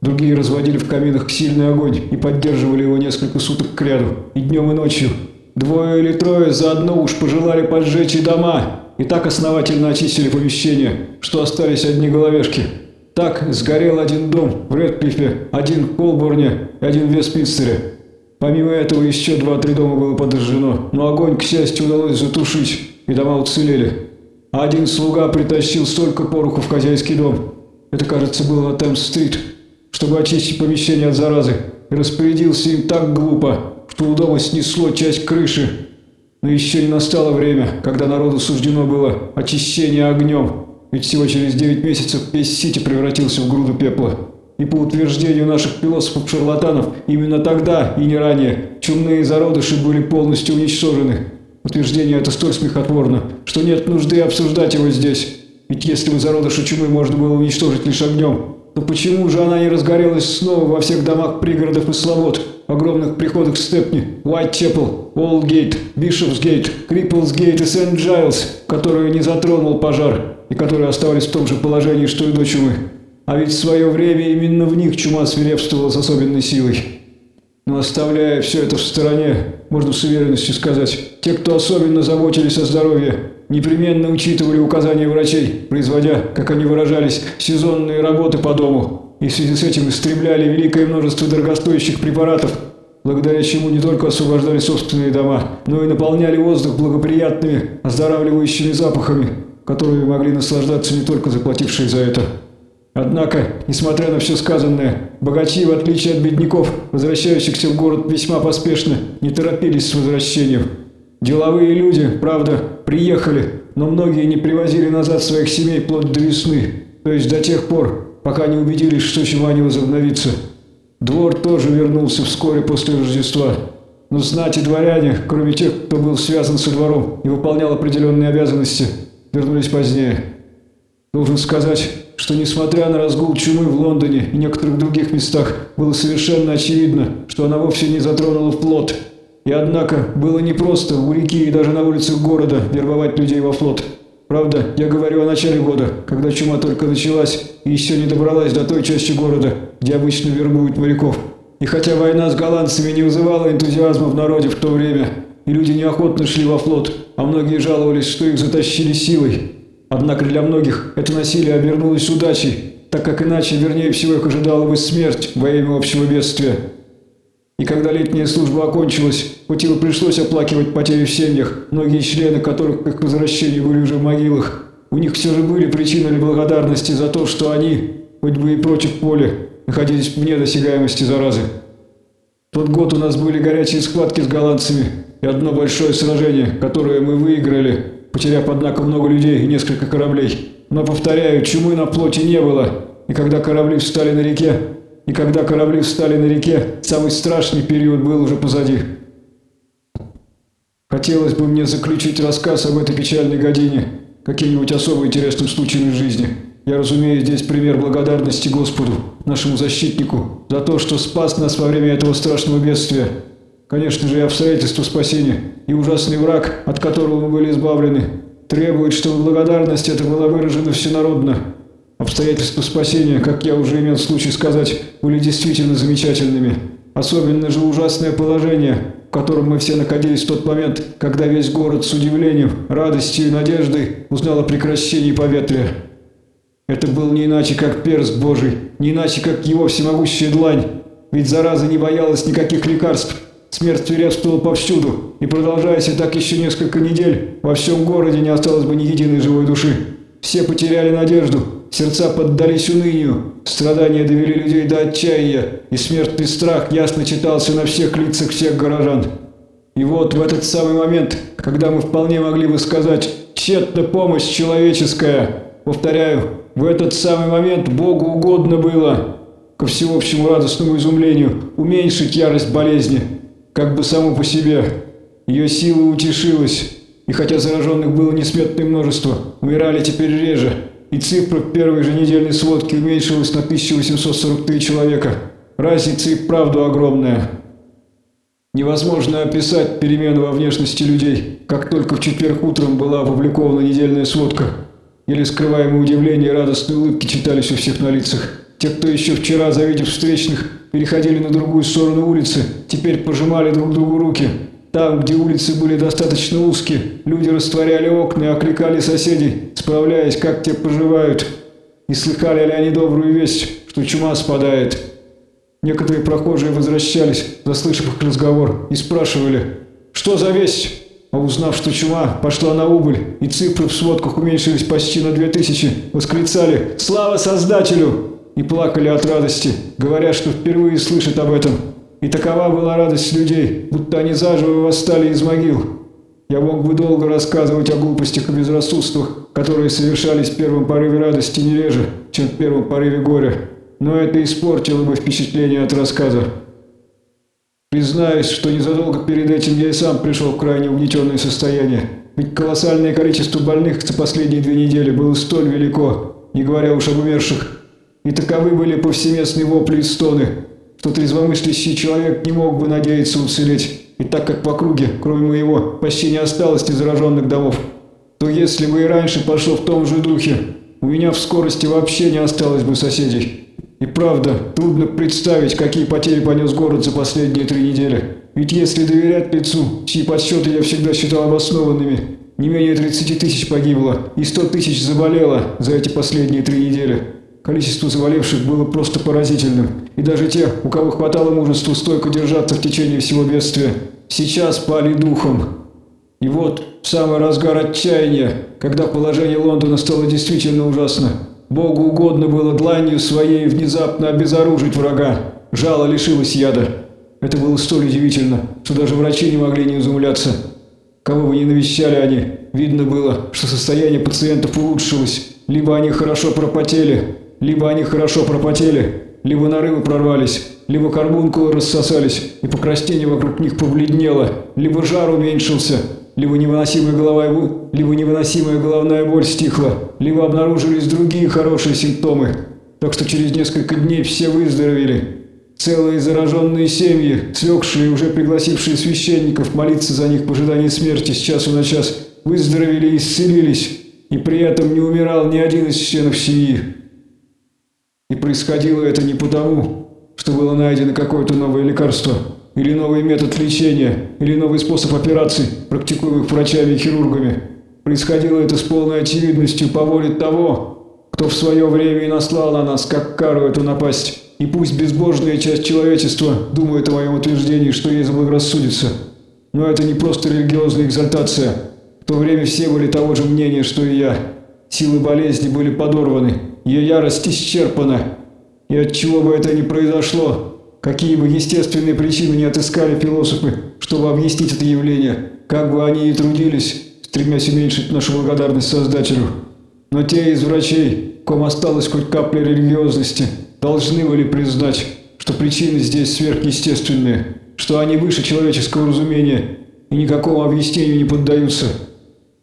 Speaker 1: Другие разводили в каминах сильный огонь и поддерживали его несколько суток к ряду, и днем, и ночью. Двое или трое заодно уж пожелали поджечь и дома, и так основательно очистили помещение, что остались одни головешки – так сгорел один дом в Редклифе, один в Колборне и один в Вестминстере. Помимо этого еще два-три дома было подожжено, но огонь, к счастью, удалось затушить, и дома уцелели. А один слуга притащил столько пороху в хозяйский дом. Это, кажется, было на Темс-стрит, чтобы очистить помещение от заразы, и распорядился им так глупо, что у дома снесло часть крыши. Но еще не настало время, когда народу суждено было очищение огнем. Ведь всего через 9 месяцев весь Сити превратился в груду пепла. И по утверждению наших философов-шарлатанов, именно тогда и не ранее чумные зародыши были полностью уничтожены. Утверждение это столь смехотворно, что нет нужды обсуждать его здесь. Ведь если бы зародыши чумы можно было уничтожить лишь огнем, то почему же она не разгорелась снова во всех домах пригородов и слобод, огромных приходах Степни, Уайт-Чепл, Олд-Гейт, Бишопс-Гейт, Крипплс-Гейт и Сент-Джайлз, которые не затронул пожар? и которые оставались в том же положении, что и до чумы. А ведь в свое время именно в них чума свирепствовала с особенной силой. Но оставляя все это в стороне, можно с уверенностью сказать, те, кто особенно заботились о здоровье, непременно учитывали указания врачей, производя, как они выражались, сезонные работы по дому, и в связи с этим истребляли великое множество дорогостоящих препаратов, благодаря чему не только освобождали собственные дома, но и наполняли воздух благоприятными, оздоравливающими запахами, которыми могли наслаждаться не только заплатившие за это. Однако, несмотря на все сказанное, богачи, в отличие от бедняков, возвращающихся в город весьма поспешно, не торопились с возвращением. Деловые люди, правда, приехали, но многие не привозили назад своих семей вплоть до весны, то есть до тех пор, пока не убедились, что чума не возобновится. Двор тоже вернулся вскоре после Рождества. Но знать и дворяне, кроме тех, кто был связан со двором и выполнял определенные обязанности – вернулись позднее. Должен сказать, что несмотря на разгул чумы в Лондоне и некоторых других местах, было совершенно очевидно, что она вовсе не затронула флот. И однако было непросто у реки и даже на улицах города вербовать людей во флот. Правда, я говорю о начале года, когда чума только началась и еще не добралась до той части города, где обычно вербуют моряков. И хотя война с голландцами не вызывала энтузиазма в народе в то время, и люди неохотно шли во флот, а многие жаловались, что их затащили силой. Однако для многих это насилие обернулось удачей, так как иначе, вернее всего, их ожидала бы смерть во имя общего бедствия. И когда летняя служба окончилась, и пришлось оплакивать потери в семьях, многие члены которых к их возвращению были уже в могилах, у них все же были причины для благодарности за то, что они, хоть бы и против поля, находились вне досягаемости заразы. Тот год у нас были горячие схватки с голландцами и одно большое сражение, которое мы выиграли, потеряв, однако, много людей и несколько кораблей. Но, повторяю, чумы на плоти не было, и когда корабли встали на реке, и когда корабли встали на реке, самый страшный период был уже позади. Хотелось бы мне заключить рассказ об этой печальной године, каким-нибудь особо интересным случаем из жизни. Я разумею здесь пример благодарности Господу, нашему защитнику, за то, что спас нас во время этого страшного бедствия. Конечно же, и обстоятельства спасения, и ужасный враг, от которого мы были избавлены, требует, чтобы благодарность эта была выражена всенародно. Обстоятельства спасения, как я уже имел случай сказать, были действительно замечательными. Особенно же ужасное положение, в котором мы все находились в тот момент, когда весь город с удивлением, радостью и надеждой узнал о прекращении поветрия. Это был не иначе, как перст Божий, не иначе, как его всемогущая длань. Ведь зараза не боялась никаких лекарств. Смерть свирепствовала повсюду, и продолжаясь так еще несколько недель, во всем городе не осталось бы ни единой живой души. Все потеряли надежду, сердца поддались унынию, страдания довели людей до отчаяния, и смертный страх ясно читался на всех лицах всех горожан. И вот в этот самый момент, когда мы вполне могли бы сказать «тщетна помощь человеческая», повторяю, в этот самый момент Богу угодно было, ко всеобщему радостному изумлению, уменьшить ярость болезни, как бы само по себе. Ее сила утешилась, и хотя зараженных было несметное множество, умирали теперь реже, и цифра первой же недельной сводки уменьшилась на 1843 человека. Разница и правду огромная. Невозможно описать перемену во внешности людей, как только в четверг утром была опубликована недельная сводка. Еле скрываемое удивление и радостные улыбки читались у всех на лицах. Те, кто еще вчера, завидев встречных, переходили на другую сторону улицы, теперь пожимали друг другу руки – там, где улицы были достаточно узкие, люди растворяли окна и окликали соседей, справляясь, как те поживают. И слыхали ли они добрую весть, что чума спадает. Некоторые прохожие возвращались, заслышав их разговор, и спрашивали, что за весть? А узнав, что чума пошла на убыль, и цифры в сводках уменьшились почти на две тысячи, восклицали «Слава Создателю!» И плакали от радости, говоря, что впервые слышат об этом. И такова была радость людей, будто они заживо восстали из могил. Я мог бы долго рассказывать о глупостях и безрассудствах, которые совершались в первом порыве радости не реже, чем в первом порыве горя. Но это испортило бы впечатление от рассказа. Признаюсь, что незадолго перед этим я и сам пришел в крайне угнетенное состояние. Ведь колоссальное количество больных за последние две недели было столь велико, не говоря уж об умерших. И таковы были повсеместные вопли и стоны, что трезвомыслящий человек не мог бы надеяться уцелеть. И так как в округе, кроме моего, почти не осталось незараженных домов, то если бы и раньше пошло в том же духе, у меня в скорости вообще не осталось бы соседей. И правда, трудно представить, какие потери понес город за последние три недели. Ведь если доверять лицу, чьи подсчеты я всегда считал обоснованными, не менее 30 тысяч погибло и 100 тысяч заболело за эти последние три недели. Количество заболевших было просто поразительным, и даже те, у кого хватало мужества стойко держаться в течение всего бедствия, сейчас пали духом. И вот, в самый разгар отчаяния, когда положение Лондона стало действительно ужасно, Богу угодно было дланью своей внезапно обезоружить врага. Жало лишилось яда. Это было столь удивительно, что даже врачи не могли не изумляться. Кого бы ни навещали они, видно было, что состояние пациентов улучшилось. Либо они хорошо пропотели, либо они хорошо пропотели, либо нарывы прорвались, либо карбункулы рассосались, и покраснение вокруг них побледнело, либо жар уменьшился, либо невыносимая, голова, либо невыносимая головная боль стихла, либо обнаружились другие хорошие симптомы. Так что через несколько дней все выздоровели. Целые зараженные семьи, слегшие и уже пригласившие священников молиться за них в ожидании смерти с часу на час, выздоровели и исцелились. и при этом не умирал ни один из членов семьи. И происходило это не потому, что было найдено какое-то новое лекарство, или новый метод лечения, или новый способ операций, практикуемых врачами и хирургами. Происходило это с полной очевидностью по воле того, кто в свое время и наслал на нас, как кару эту напасть. И пусть безбожная часть человечества думает о моем утверждении, что ей заблагорассудится. Но это не просто религиозная экзальтация. В то время все были того же мнения, что и я. Силы болезни были подорваны, ее ярость исчерпана. И от чего бы это ни произошло, какие бы естественные причины не отыскали философы, чтобы объяснить это явление, как бы они и трудились, стремясь уменьшить нашу благодарность Создателю. Но те из врачей, ком осталось хоть капля религиозности, должны были признать, что причины здесь сверхъестественные, что они выше человеческого разумения и никакому объяснению не поддаются.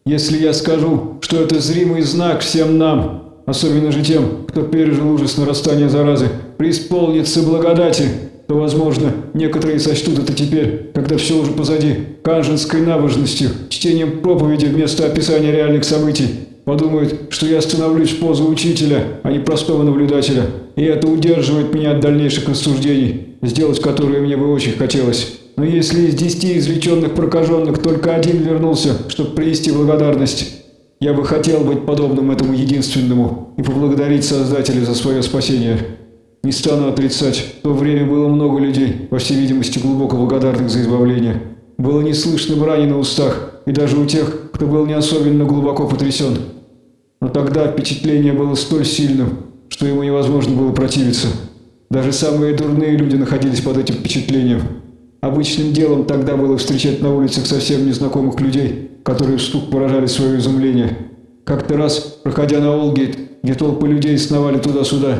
Speaker 1: Если я скажу, что это зримый знак всем нам, особенно же тем, кто пережил ужас нарастания заразы, преисполнится благодати, то, возможно, некоторые сочтут это теперь, когда все уже позади, канженской набожностью, чтением проповеди вместо описания реальных событий, Подумают, что я становлюсь в позу учителя, а не простого наблюдателя. И это удерживает меня от дальнейших рассуждений, сделать которые мне бы очень хотелось. Но если из десяти извлеченных прокаженных только один вернулся, чтобы принести благодарность, я бы хотел быть подобным этому единственному и поблагодарить Создателя за свое спасение. Не стану отрицать, в то время было много людей, по всей видимости, глубоко благодарных за избавление. Было не слышно брани на устах, и даже у тех, кто был не особенно глубоко потрясен. Но тогда впечатление было столь сильным, что ему невозможно было противиться. Даже самые дурные люди находились под этим впечатлением. Обычным делом тогда было встречать на улицах совсем незнакомых людей, которые вступ выражали свое изумление. Как-то раз, проходя на Олгейт, где толпы людей сновали туда-сюда,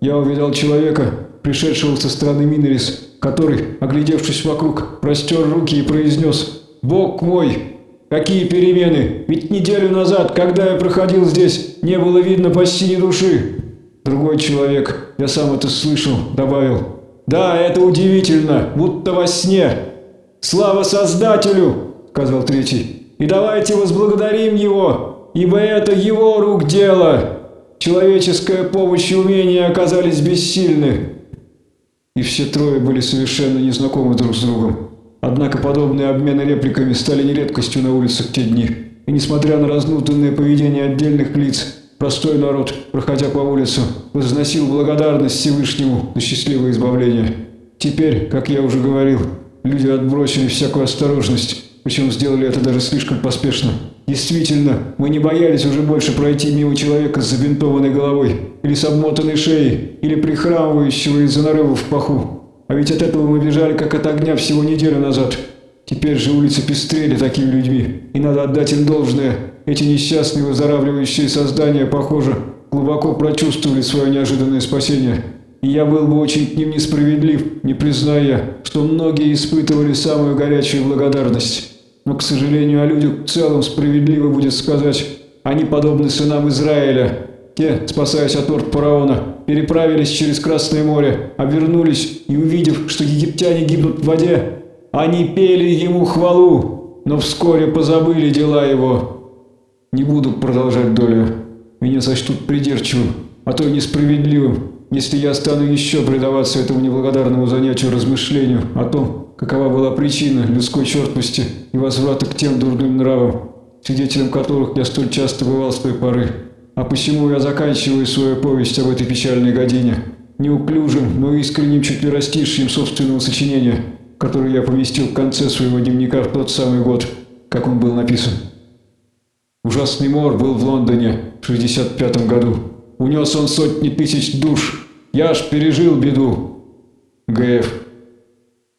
Speaker 1: я увидел человека, пришедшего со стороны Минерис, который, оглядевшись вокруг, простер руки и произнес «Бог мой, Какие перемены? Ведь неделю назад, когда я проходил здесь, не было видно почти ни души. Другой человек, я сам это слышал, добавил. Да, это удивительно, будто во сне. Слава Создателю, сказал третий. И давайте возблагодарим его, ибо это его рук дело. Человеческая помощь и умения оказались бессильны. И все трое были совершенно незнакомы друг с другом. Однако подобные обмены репликами стали не редкостью на улицах те дни. И несмотря на разнутанное поведение отдельных лиц, простой народ, проходя по улицам, возносил благодарность Всевышнему за счастливое избавление. Теперь, как я уже говорил, люди отбросили всякую осторожность, причем сделали это даже слишком поспешно. Действительно, мы не боялись уже больше пройти мимо человека с забинтованной головой, или с обмотанной шеей, или прихрамывающего из-за нарывов в паху. А ведь от этого мы бежали как от огня всего неделю назад. Теперь же улицы пестрели такими людьми, и надо отдать им должное. Эти несчастные выздоравливающие создания, похоже, глубоко прочувствовали свое неожиданное спасение. И я был бы очень к ним несправедлив, не призная, что многие испытывали самую горячую благодарность. Но, к сожалению, о людях в целом справедливо будет сказать, они подобны сынам Израиля, те, спасаясь от орд фараона, переправились через Красное море, обернулись и, увидев, что египтяне гибнут в воде, они пели ему хвалу, но вскоре позабыли дела его. Не буду продолжать долю. Меня сочтут придирчивым, а то и несправедливым, если я стану еще предаваться этому неблагодарному занятию размышлению о том, какова была причина людской чертности и возврата к тем дурным нравам, свидетелем которых я столь часто бывал с той поры. А почему я заканчиваю свою повесть об этой печальной године неуклюжим, но искренним четверостишьем собственного сочинения, которое я поместил в конце своего дневника в тот самый год, как он был написан. Ужасный мор был в Лондоне в 65 году. Унес он сотни тысяч душ. Я аж пережил беду. Г.Ф.